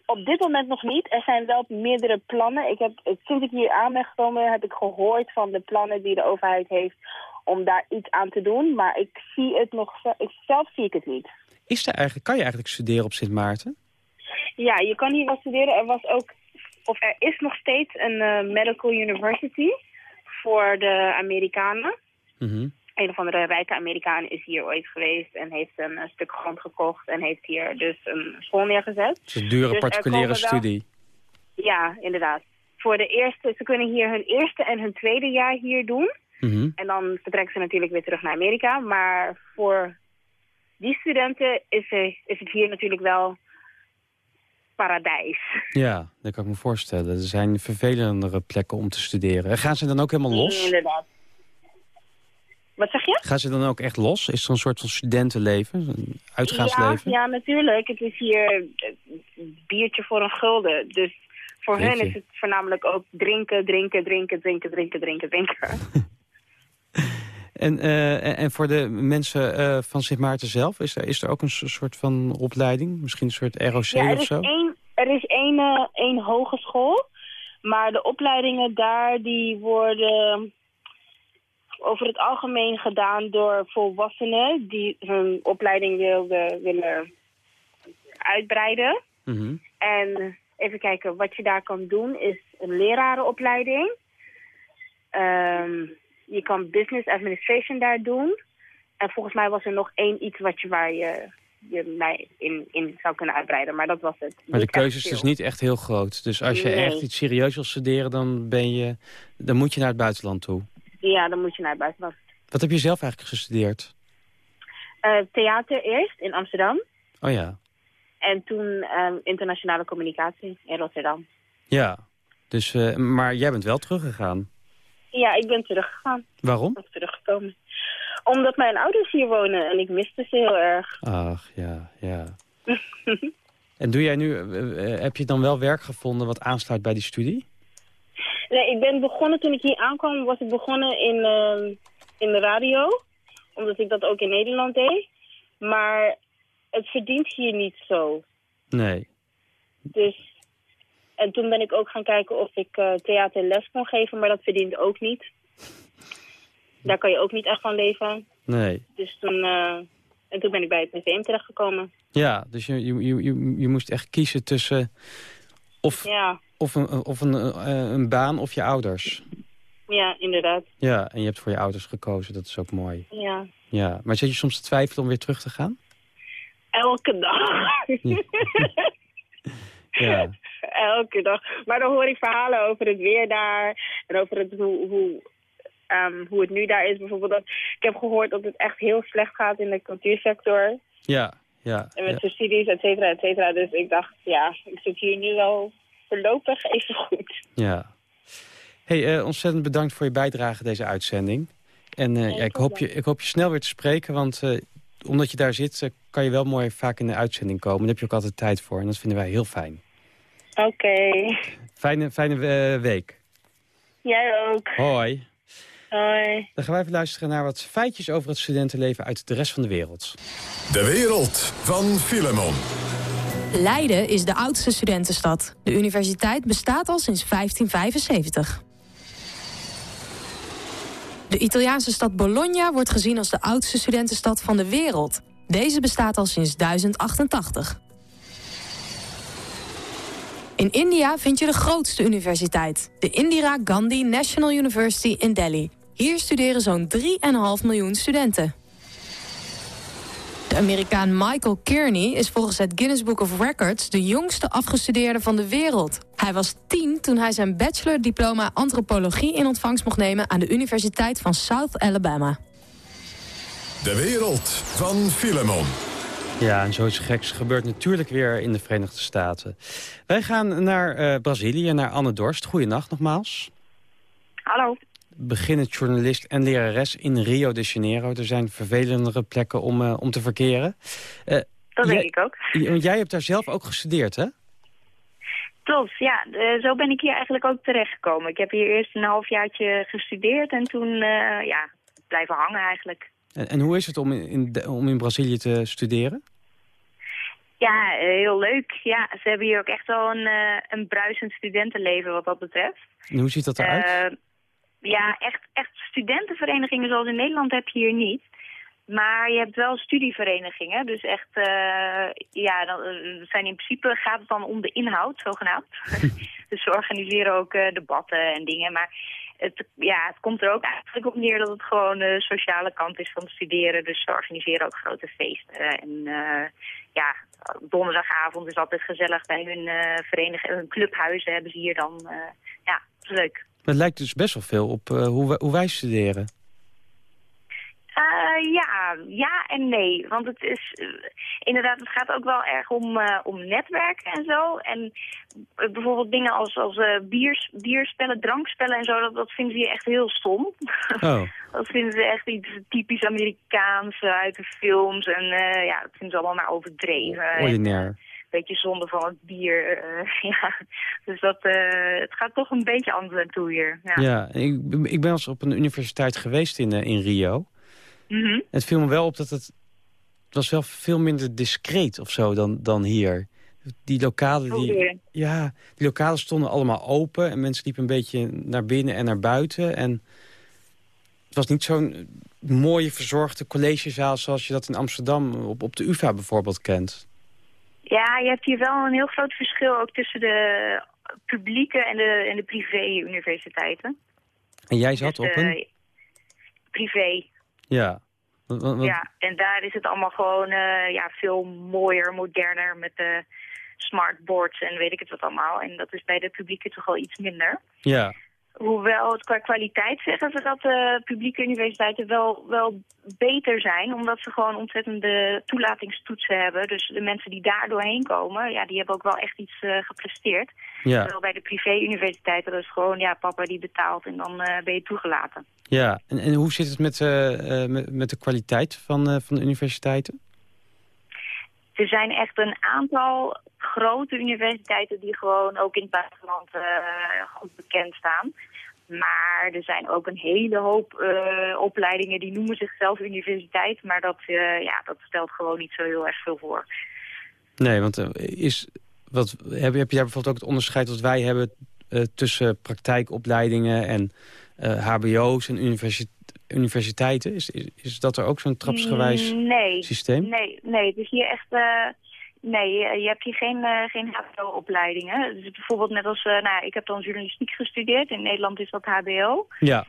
op dit moment nog niet. Er zijn wel meerdere plannen. Ik heb, sinds ik hier aan ben gekomen heb ik gehoord van de plannen die de overheid heeft om daar iets aan te doen. Maar ik zie het nog, ik, zelf zie ik het niet. Is er eigenlijk, kan je eigenlijk studeren op Sint Maarten? Ja, je kan hier wel studeren. Er was ook, of er is nog steeds een eh, medical university voor de Amerikanen. Mhm. Een of andere rijke Amerikaan is hier ooit geweest en heeft een, eh, stuk grond gekocht en heeft hier dus een school neergezet. Het is een dure Dus er particuliere wel- studie. Ja, inderdaad. Voor de eerste, ze kunnen hier hun eerste en hun tweede jaar hier doen. Mhm. En dan vertrekken ze natuurlijk weer terug naar Amerika. Maar voor die studenten is, er, is het hier natuurlijk wel paradijs. Ja, dat kan ik me voorstellen. Er zijn vervelendere plekken om te studeren. En gaan ze dan ook helemaal los? Inderdaad. Wat zeg je? Gaan ze dan ook echt los? Is er een soort van studentenleven? Een uitgaansleven? Ja, ja, natuurlijk. Het is hier een biertje voor een gulden. Dus voor hun is het voornamelijk ook drinken, drinken, drinken, drinken, drinken, drinken, drinken. En, eh, en- voor de mensen eh, van Sint Maarten zelf, is er, is er ook een so- soort van opleiding? Misschien een soort ROC Ja, of zo? Er is één, eh, één hogeschool. Maar de opleidingen daar die worden over het algemeen gedaan door volwassenen die hun opleiding wilden, willen uitbreiden. Mhm. En even kijken, wat je daar kan doen is een lerarenopleiding. ehm, je kan business administration daar doen. En volgens mij was er nog één iets wat je, waar je, je mij in, in zou kunnen uitbreiden. Maar dat was het. Maar de keuze is dus niet echt heel groot. Dus als je Nee. echt iets serieus wil studeren, dan, ben je, dan moet je naar het buitenland toe. Ja, dan moet je naar het buitenland. Wat heb je zelf eigenlijk gestudeerd? Eh, theater eerst in Amsterdam. Oh ja, En toen ehm, internationale communicatie in Rotterdam. ja. Dus, eh, maar jij bent wel teruggegaan. Ja, ik ben teruggegaan. Waarom? Ik ben teruggekomen. Omdat mijn ouders hier wonen en ik miste ze heel erg. Ach, ja, ja. En doe jij nu, eh, eh, heb je dan wel werk gevonden wat aansluit bij die studie? Nee, ik ben begonnen toen ik hier aankwam, was ik begonnen in, ehm, in de radio. Omdat ik dat ook in Nederland deed. Maar het verdient hier niet zo. Nee. Dus, en toen ben ik ook gaan kijken of ik eh, theaterles kon geven, maar dat verdient ook niet. Daar kan je ook niet echt van leven. Nee. Dus toen, eh, en toen ben ik bij het museum terechtgekomen. Ja, dus je, je, je, je, moest echt kiezen tussen of, Ja, of, een, of een, eh, een baan of je ouders. ja, inderdaad. Ja, en je hebt voor je ouders gekozen, dat is ook mooi. Ja. Ja, maar zit je soms te twijfelen om weer terug te gaan? Elke dag. Ja. Elke dag. Maar dan hoor ik verhalen over het weer daar. En over het, hoe, hoe, ehm, hoe het nu daar is. Bijvoorbeeld dat, ik heb gehoord dat het echt heel slecht gaat in de cultuursector. Ja, ja. En met ja. subsidies, et cetera, et cetera. Dus ik dacht, ja, ik zit hier nu wel voorlopig even goed. ja. hey, eh, ontzettend bedankt voor je bijdrage deze uitzending. En eh, ja, ik, hoop je, ik hoop je snel weer te spreken, want eh, omdat je daar zit... kan je wel mooi vaak in de uitzending komen. Daar heb je ook altijd tijd voor en dat vinden wij heel fijn. Oké. Fijne, fijne week. Jij ook. Hoi. Hoi. Dan gaan wij even luisteren naar wat feitjes over het studentenleven uit de rest van de wereld. De wereld van Filemon. Leiden is de oudste studentenstad. De universiteit bestaat al sinds 1575. De Italiaanse stad Bologna wordt gezien als de oudste studentenstad van de wereld. Deze bestaat al sinds 1088. In India vind je de grootste universiteit, de Indira Gandhi National University in Delhi. Hier studeren zo'n 3,5 miljoen studenten. De Amerikaan Michael Kearney is volgens het Guinness Book of Records de jongste afgestudeerde van de wereld. Hij was tien toen hij zijn bachelordiploma antropologie in ontvangst mocht nemen aan de Universiteit van South Alabama. De wereld van Filemon. Ja, en zoiets geks gebeurt natuurlijk weer in de Verenigde Staten. Wij gaan naar eh, Brazilië, naar Anne Dorst. Goedenacht nogmaals. Hallo. Beginnend journalist en lerares in Rio de Janeiro. Er zijn vervelendere plekken om, eh, om te verkeren. Eh, Dat denk ik ook. jij hebt daar zelf ook gestudeerd, hè? Klopt, ja. zo ben ik hier eigenlijk ook terechtgekomen. Ik heb hier eerst een halfjaartje gestudeerd en toen eh, ja, blijven hangen eigenlijk. En, en hoe is het om in, om in Brazilië te studeren? Ja, heel leuk. Ja, ze hebben hier ook echt wel een, een bruisend studentenleven wat dat betreft. En hoe ziet dat eruit? Ja, echt, echt studentenverenigingen zoals in Nederland heb je hier niet. Maar je hebt wel studieverenigingen. Dus echt, eh, ja, dan, eh, zijn in principe gaat het dan om de inhoud, zogenaamd. dus ze organiseren ook eh, debatten en dingen. Maar het, ja, het komt er ook eigenlijk op neer dat het gewoon de sociale kant is van het studeren. Dus ze organiseren ook grote feesten. En ja, donderdagavond is altijd gezellig bij hun uh, vereniging. Hun clubhuizen hebben ze hier dan. eh, ja, leuk. Het lijkt dus best wel veel op eh, hoe, wij, hoe wij studeren. Uh, ja, ja en nee. Want het is uh, inderdaad, het gaat ook wel erg om, om netwerken en zo. En bijvoorbeeld dingen als, als biers, bierspellen, drankspellen en zo, dat, dat vinden ze hier echt heel stom. Oh. dat vinden ze echt iets typisch Amerikaans uit de films. En ja, dat vinden ze allemaal maar overdreven. Ordinair. Beetje zonde van het bier. ja. Dus dat, het gaat toch een beetje anders aan toe hier. Ja, ja ik, ik ben eens op een universiteit geweest in, in Rio. Mm -hmm. Het viel me wel op dat het, het was wel veel minder discreet of zo dan, dan hier. Die lokalen, die, okay. ja, die lokalen stonden allemaal open en mensen liepen een beetje naar binnen en naar buiten. En het was niet zo'n mooie verzorgde collegezaal zoals je dat in Amsterdam op, op de UvA bijvoorbeeld kent. Ja, je hebt hier wel een heel groot verschil ook tussen de publieke en de, en de privé-universiteiten. En jij zat Dus, op een... eh, privé. Ja. Ja, en daar is het allemaal gewoon eh, ja, veel mooier, moderner met de smartboards en weet ik het wat allemaal. En dat is bij de publieke toch wel iets minder. ja. Hoewel het qua kwaliteit zeggen ze dat de publieke universiteiten wel, wel beter zijn. Omdat ze gewoon ontzettende toelatingstoetsen hebben. Dus de mensen die daar doorheen komen, ja, die hebben ook wel echt iets eh, gepresteerd. Ja. Terwijl bij de privé-universiteiten, is gewoon, ja, papa die betaalt en dan eh, ben je toegelaten. Ja, en, en hoe zit het met, eh, met, met de kwaliteit van, van de universiteiten? Er zijn echt een aantal grote universiteiten die gewoon ook in het buitenland eh, goed bekend staan. Maar er zijn ook een hele hoop eh, opleidingen die noemen zichzelf universiteit. Maar dat, eh, ja, dat stelt gewoon niet zo heel erg veel voor. Nee, want is, wat, heb, heb je bijvoorbeeld ook het onderscheid dat wij hebben... tussen praktijkopleidingen en hbo's en universi- universiteiten? Is, is, is dat er ook zo'n trapsgewijs Mm, nee, systeem? Nee, nee, het is hier echt... eh, nee, je, hebt hier geen, eh, geen hbo-opleidingen. Dus bijvoorbeeld net als... eh, nou, ja, ik heb dan journalistiek gestudeerd. In Nederland is dat hbo. Ja,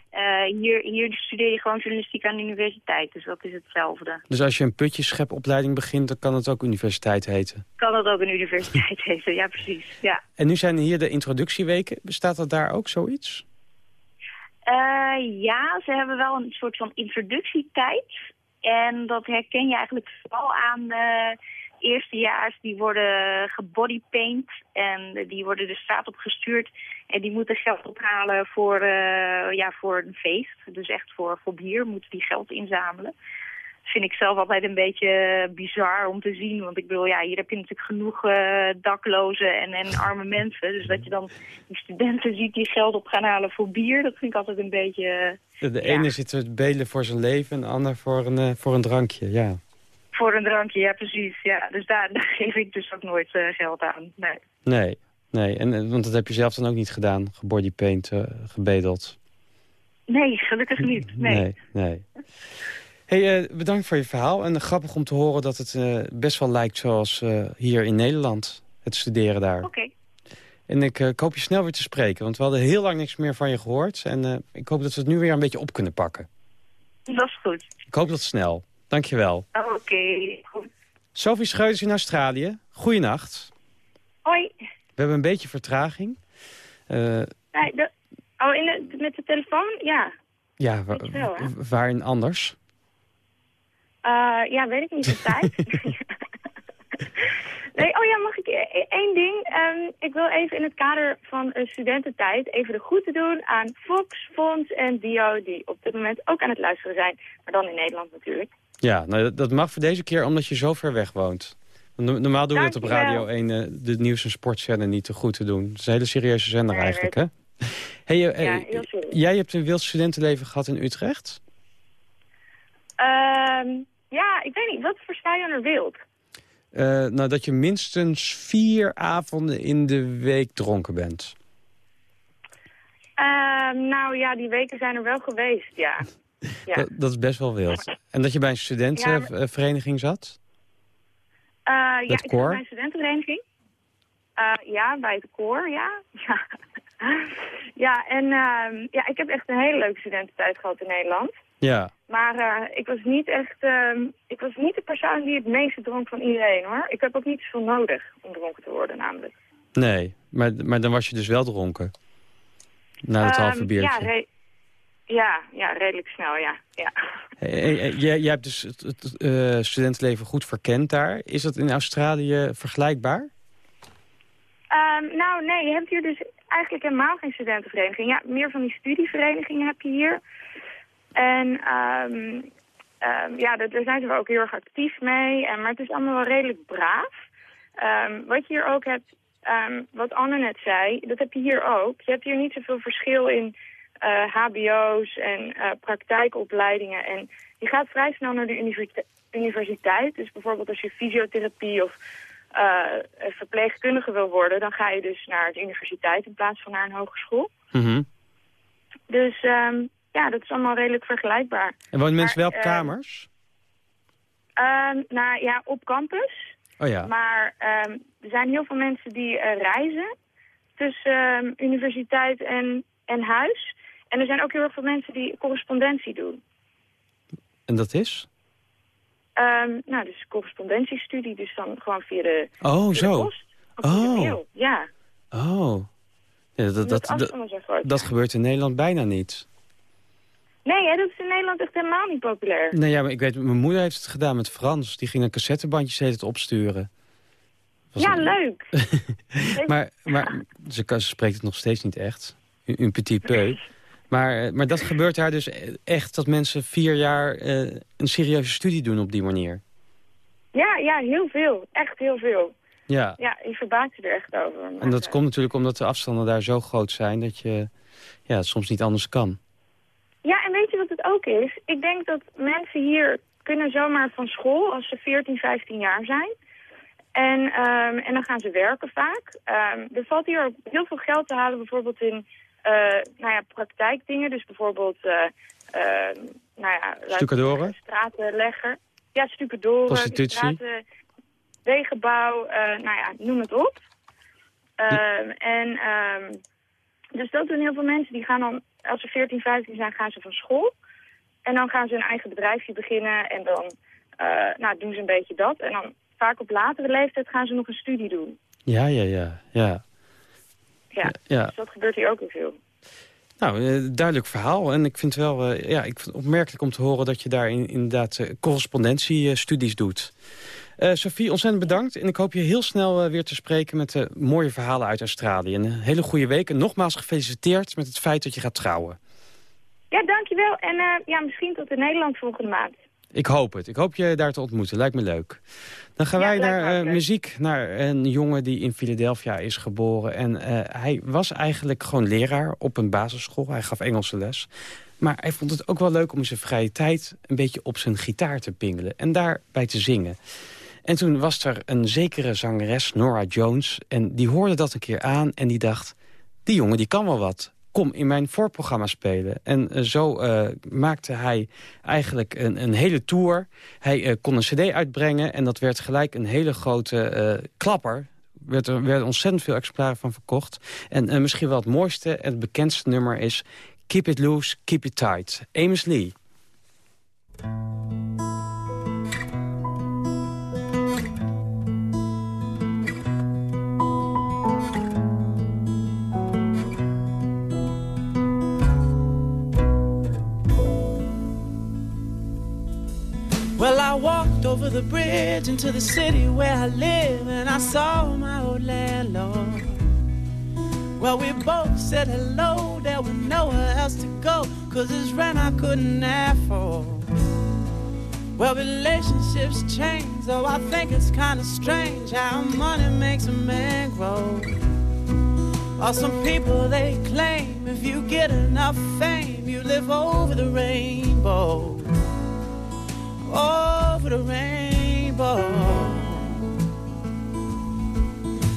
hier, hier studeer je gewoon journalistiek aan de universiteit. Dus dat is hetzelfde. dus als je een putjeschepopleiding begint... dan kan het ook universiteit heten. Kan dat ook een universiteit heten? Ja, precies. Ja. En nu zijn hier de introductieweken. Bestaat er daar ook zoiets? Eh, ja, ze hebben wel een soort van introductietijd. En dat herken je eigenlijk vooral aan de eerstejaars. Die worden gebodypaint en die worden de straat op gestuurd. En die moeten geld ophalen voor, eh, ja, voor een feest. Dus echt voor, voor bier moeten die geld inzamelen. Vind ik zelf altijd een beetje bizar om te zien. Want ik bedoel, ja, hier heb je natuurlijk genoeg eh, daklozen en, en arme mensen. Dus dat je dan die studenten ziet die geld op gaan halen voor bier, dat vind ik altijd een beetje De, de ene zit te belen voor zijn leven en de ander voor een, eh, voor een drankje, ja. voor een drankje. Ja, precies. Ja. Dus daar, daar geef ik dus ook nooit eh, geld aan. Nee. Nee, nee. En, eh, want dat heb je zelf dan ook niet gedaan, gebodypaint, eh gebedeld. nee, gelukkig niet. Nee. nee. nee. Hey, eh, bedankt voor je verhaal. En grappig om te horen dat het eh, best wel lijkt zoals eh, hier in Nederland, het studeren daar. Oké. En ik, ik hoop je snel weer te spreken, want we hadden heel lang niks meer van je gehoord. En ik hoop dat we het nu weer een beetje op kunnen pakken. Dat is goed. Ik hoop dat snel. Dankjewel. Oké, goed. Sophie in Australië. Goeienacht. Hoi. We hebben een beetje vertraging. Nee, de, oh, in de, met de telefoon? Ja. ja, wa- je wel, waarin anders? Eh, ja, weet ik niet de tijd. nee, oh ja, mag ik e- één ding? Ehm, ik wil even in het kader van studententijd even de groeten doen aan Fox, Fons en Dio, die op dit moment ook aan het luisteren zijn. Maar dan in Nederland natuurlijk. Ja, nou, dat- mag voor deze keer omdat je zo ver weg woont. Normaal doen we dat op. Radio 1, eh, de nieuws- en sportzender, niet te goed te doen. Het is een hele serieuze zender Nee, eigenlijk, hè? Hey, eh, Ja, jij hebt een wild studentenleven gehad in Utrecht? Ehm, ja, ik weet niet, wat versta je onder wild? Eh, nou, dat je minstens vier avonden in de week dronken bent. Ehm, nou ja, die weken zijn er wel geweest, ja. ja. Dat, dat is best wel wild. En dat je bij een studentenvereniging zat? Eh, ja, ik zat bij een studentenvereniging. Eh, ja, bij het koor, ja. ja. ja, en ehm, ja, ik heb echt een hele leuke studententijd gehad in Nederland. Ja. Maar eh, ik was niet echt, ehm, ik was niet de persoon die het meeste dronk van iedereen hoor. Ik heb ook niet zoveel nodig om dronken te worden namelijk. Nee, maar, maar dan was je dus wel dronken. Na het Ehm, halve biertje. Ja, ja, ja, redelijk snel, ja. ja. Jij, hebt dus het, het, eh, studentenleven goed verkend daar. Is dat in Australië vergelijkbaar? Ehm, nou, nee, je hebt hier dus eigenlijk helemaal geen studentenvereniging. Ja, meer van die studieverenigingen heb je hier. En ehm, ehm, ja, daar zijn ze wel ook heel erg actief mee. En, maar het is allemaal wel redelijk braaf. Ehm, wat je hier ook hebt, wat Anne net zei, dat heb je hier ook. Je hebt hier niet zoveel verschil in eh, hbo's en eh, praktijkopleidingen. En je gaat vrij snel naar de universite- universiteit. Dus bijvoorbeeld als je fysiotherapie of eh, verpleegkundige wil worden... dan ga je dus naar de universiteit in plaats van naar een hogeschool. Mhm. Dus ehm, ja, dat is allemaal redelijk vergelijkbaar. En wonen mensen wel op eh, kamers? Ehm, nou ja, op campus. Oh ja. Maar ehm, er zijn heel veel mensen die eh, reizen tussen ehm, universiteit en, en huis. En er zijn ook heel erg veel mensen die correspondentie doen. En dat is? Nou, dus correspondentiestudie, dus dan gewoon via de, Oh, via de zo. post. Oh. mail. Ja, Oh. Ja, dat, dat, dat, dat gebeurt in Nederland bijna niet. Nee, hè, dat is in Nederland echt helemaal niet populair. Nee, ja, maar ik weet, mijn moeder heeft het gedaan met Frans. Die ging een cassettebandjes hele tijd opsturen. Was Ja, een- leuk. Maar, maar ze, kan, ze spreekt het nog steeds niet echt. Un, un petit peu. Maar, eh, maar dat gebeurt daar dus echt dat mensen vier jaar eh, een serieuze studie doen op die manier. Ja, ja, heel veel. Echt heel veel. Ja, Ja, je verbaast je er echt over. en dat komt natuurlijk omdat de afstanden daar zo groot zijn... dat je ja, het soms niet anders kan. Ja, en weet je wat het ook is? Ik denk dat mensen hier kunnen zomaar van school als ze 14, 15 jaar zijn. En, ehm, en dan gaan ze werken vaak. Ehm, er valt hier ook heel veel geld te halen bijvoorbeeld in eh, nou ja, praktijkdingen. Dus bijvoorbeeld eh, ehm, nou ja, Stucadoren? stratenlegger. Ja, stucadoren, Prostitutie? straten, wegenbouw, eh, nou ja, noem het op. En dus dat doen heel veel mensen. Die gaan dan, als ze 14, 15 zijn, gaan ze van school. En dan gaan ze een eigen bedrijfje beginnen en dan eh, nou, doen ze een beetje dat. En dan vaak op latere leeftijd gaan ze nog een studie doen. Ja, ja, ja. ja. Ja, Ja. dus dat gebeurt hier ook heel veel. Nou, eh, duidelijk verhaal. En ik vind wel eh, ja, ik vind het opmerkelijk om te horen dat je daar in, inderdaad correspondentiestudies doet. Eh Sophie, ontzettend bedankt. En ik hoop je heel snel eh, weer te spreken met de mooie verhalen uit Australië. Een hele goede week. En nogmaals gefeliciteerd met het feit dat je gaat trouwen. Ja, dankjewel. En eh, ja, misschien tot in Nederland volgende maand. Ik hoop het. Ik hoop je daar te ontmoeten. Lijkt me leuk. Dan gaan Ja, wij naar eh, muziek. Naar een jongen die in Philadelphia is geboren. En eh, hij was eigenlijk gewoon leraar op een basisschool. Hij gaf Engelse les. Maar hij vond het ook wel leuk om in zijn vrije tijd... een beetje op zijn gitaar te pingelen. En daarbij te zingen. En toen was er een zekere zangeres, Nora Jones. En die hoorde dat een keer aan en die dacht... die jongen die kan wel wat. Kom in mijn voorprogramma spelen. En eh, zo eh, maakte hij eigenlijk een, een hele tour. Hij eh, kon een cd uitbrengen en dat werd gelijk een hele grote klapper. Werd er werden ontzettend veel exemplaren van verkocht. En misschien wel het mooiste en het bekendste nummer is... Keep It Loose, Keep It Tight. Amos Lee. Over the bridge into the city where I live, and I saw my old landlord. Well, we both said hello, there was nowhere else to go, cause his rent I couldn't afford. Well, relationships change, though I think it's kinda strange how money makes a man grow. Or some people they claim if you get enough fame, you live over the rainbow oh, over the rainbow.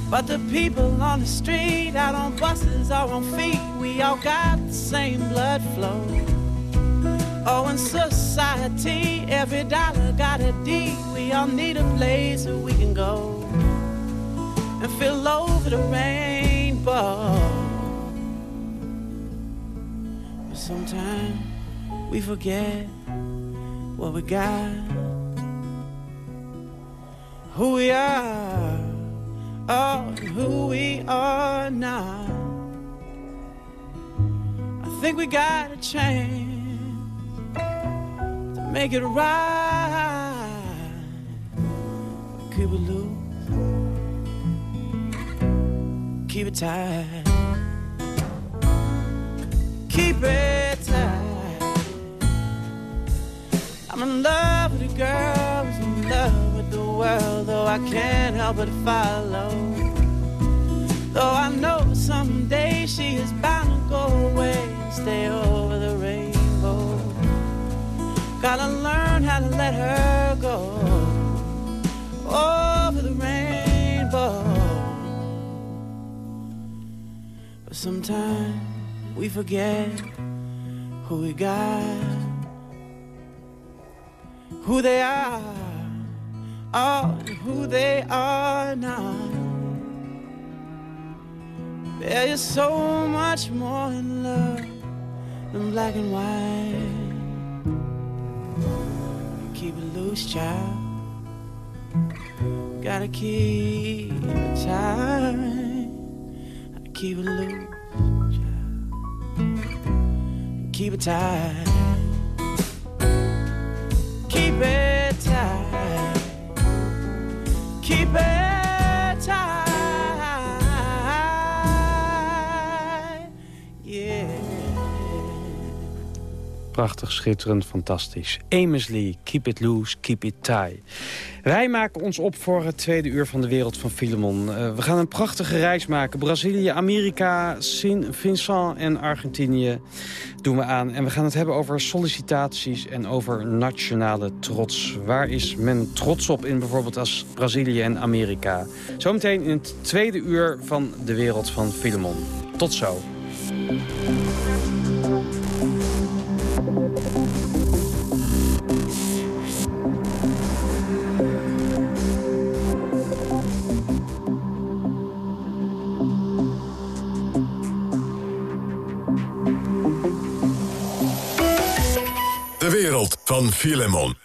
But the people on the street, out on buses or on feet, we all got the same blood flow. Oh, in society, every dollar got a D. We all need a place where we can go and feel over the rainbow. But sometimes we forget what we got, who we are, oh, who we are not. I think we got a chance to make it right. Keep it loose, keep it tight, keep it tight. I'm in love with a girl world, though I can't help but follow. Though I know someday she is bound to go away and stay over the rainbow. Gotta learn how to let her go over the rainbow. But sometimes we forget who we got who they are, and who they are now. There is so much more in love than black and white. Keep it loose, child. Gotta keep it tight. Keep it loose, child. Keep it tight. Keep it. Keep it Prachtig, schitterend, fantastisch. Amos Lee, Keep It Loose, Keep It Tie. Wij maken ons op voor het tweede uur van de wereld van Filemon. Uh, we gaan een prachtige reis maken. Brazilië, Amerika, Sint Vincent en Argentinië doen we aan. En we gaan het hebben over sollicitaties en over nationale trots. Waar is men trots op in bijvoorbeeld als Brazilië en Amerika? Zometeen in het tweede uur van de wereld van Filemon. Tot zo. Wereld van Filemon.